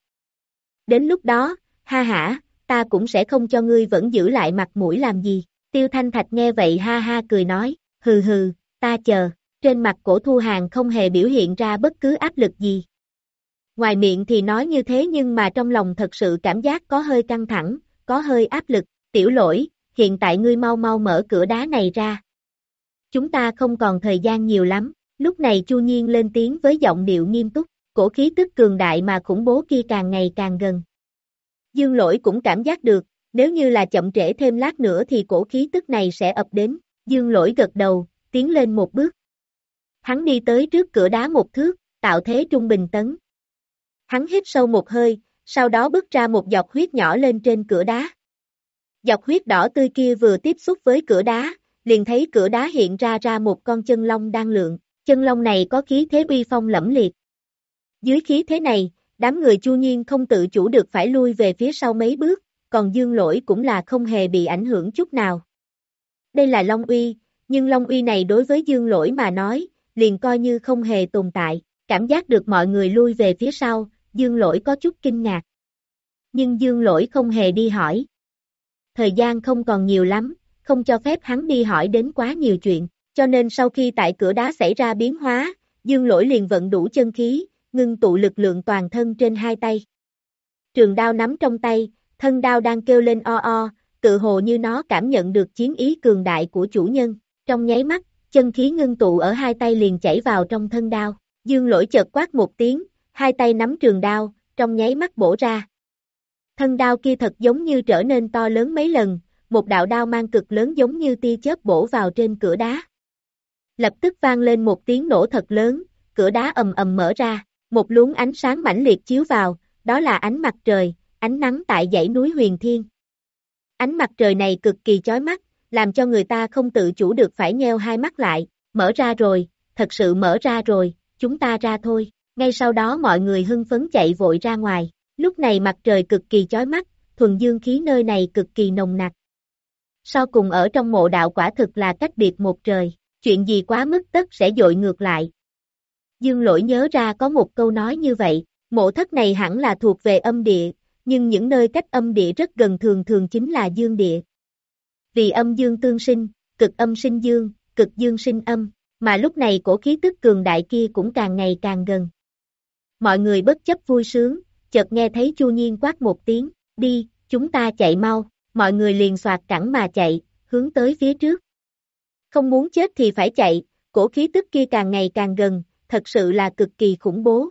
Đến lúc đó, ha ha, ta cũng sẽ không cho ngươi vẫn giữ lại mặt mũi làm gì. Tiêu Thanh Thạch nghe vậy ha ha cười nói, hừ hừ, ta chờ, trên mặt cổ thu hàng không hề biểu hiện ra bất cứ áp lực gì. Ngoài miệng thì nói như thế nhưng mà trong lòng thật sự cảm giác có hơi căng thẳng, có hơi áp lực, tiểu lỗi, hiện tại ngươi mau mau mở cửa đá này ra. Chúng ta không còn thời gian nhiều lắm, lúc này Chu Nhiên lên tiếng với giọng điệu nghiêm túc, cổ khí tức cường đại mà khủng bố kia càng ngày càng gần. Dương lỗi cũng cảm giác được, nếu như là chậm trễ thêm lát nữa thì cổ khí tức này sẽ ập đến, dương lỗi gật đầu, tiến lên một bước. Hắn đi tới trước cửa đá một thước, tạo thế trung bình tấn. Hắn hít sâu một hơi, sau đó bước ra một giọt huyết nhỏ lên trên cửa đá. Giọt huyết đỏ tươi kia vừa tiếp xúc với cửa đá, liền thấy cửa đá hiện ra ra một con chân long đang lượng, chân long này có khí thế uy phong lẫm liệt. Dưới khí thế này, đám người chu nhiên không tự chủ được phải lui về phía sau mấy bước, còn dương lỗi cũng là không hề bị ảnh hưởng chút nào. Đây là Long Uy, nhưng Long Uy này đối với dương lỗi mà nói, liền coi như không hề tồn tại, cảm giác được mọi người lui về phía sau, dương lỗi có chút kinh ngạc. Nhưng dương lỗi không hề đi hỏi. Thời gian không còn nhiều lắm, không cho phép hắn đi hỏi đến quá nhiều chuyện, cho nên sau khi tại cửa đá xảy ra biến hóa, Dương lỗi liền vận đủ chân khí, ngưng tụ lực lượng toàn thân trên hai tay. Trường đao nắm trong tay, thân đao đang kêu lên o o, tự hồ như nó cảm nhận được chiến ý cường đại của chủ nhân. Trong nháy mắt, chân khí ngưng tụ ở hai tay liền chảy vào trong thân đao. Dương lỗi chợt quát một tiếng, hai tay nắm trường đao, trong nháy mắt bổ ra. Thân đao kia thật giống như trở nên to lớn mấy lần, một đạo đao mang cực lớn giống như tia chớp bổ vào trên cửa đá. Lập tức vang lên một tiếng nổ thật lớn, cửa đá ầm ầm mở ra, một luống ánh sáng mãnh liệt chiếu vào, đó là ánh mặt trời, ánh nắng tại dãy núi huyền thiên. Ánh mặt trời này cực kỳ chói mắt, làm cho người ta không tự chủ được phải nheo hai mắt lại, mở ra rồi, thật sự mở ra rồi, chúng ta ra thôi. Ngay sau đó mọi người hưng phấn chạy vội ra ngoài, lúc này mặt trời cực kỳ chói mắt, thuần dương khí nơi này cực kỳ nồng nặc. Sau cùng ở trong mộ đạo quả thực là cách biệt một trời, chuyện gì quá mức tất sẽ dội ngược lại. Dương lỗi nhớ ra có một câu nói như vậy, mộ thất này hẳn là thuộc về âm địa, nhưng những nơi cách âm địa rất gần thường thường chính là dương địa. Vì âm dương tương sinh, cực âm sinh dương, cực dương sinh âm, mà lúc này cổ khí tức cường đại kia cũng càng ngày càng gần. Mọi người bất chấp vui sướng, chợt nghe thấy Chu Nhiên quát một tiếng, đi, chúng ta chạy mau, mọi người liền soạt cẳng mà chạy, hướng tới phía trước. Không muốn chết thì phải chạy, cổ khí tức kia càng ngày càng gần, thật sự là cực kỳ khủng bố.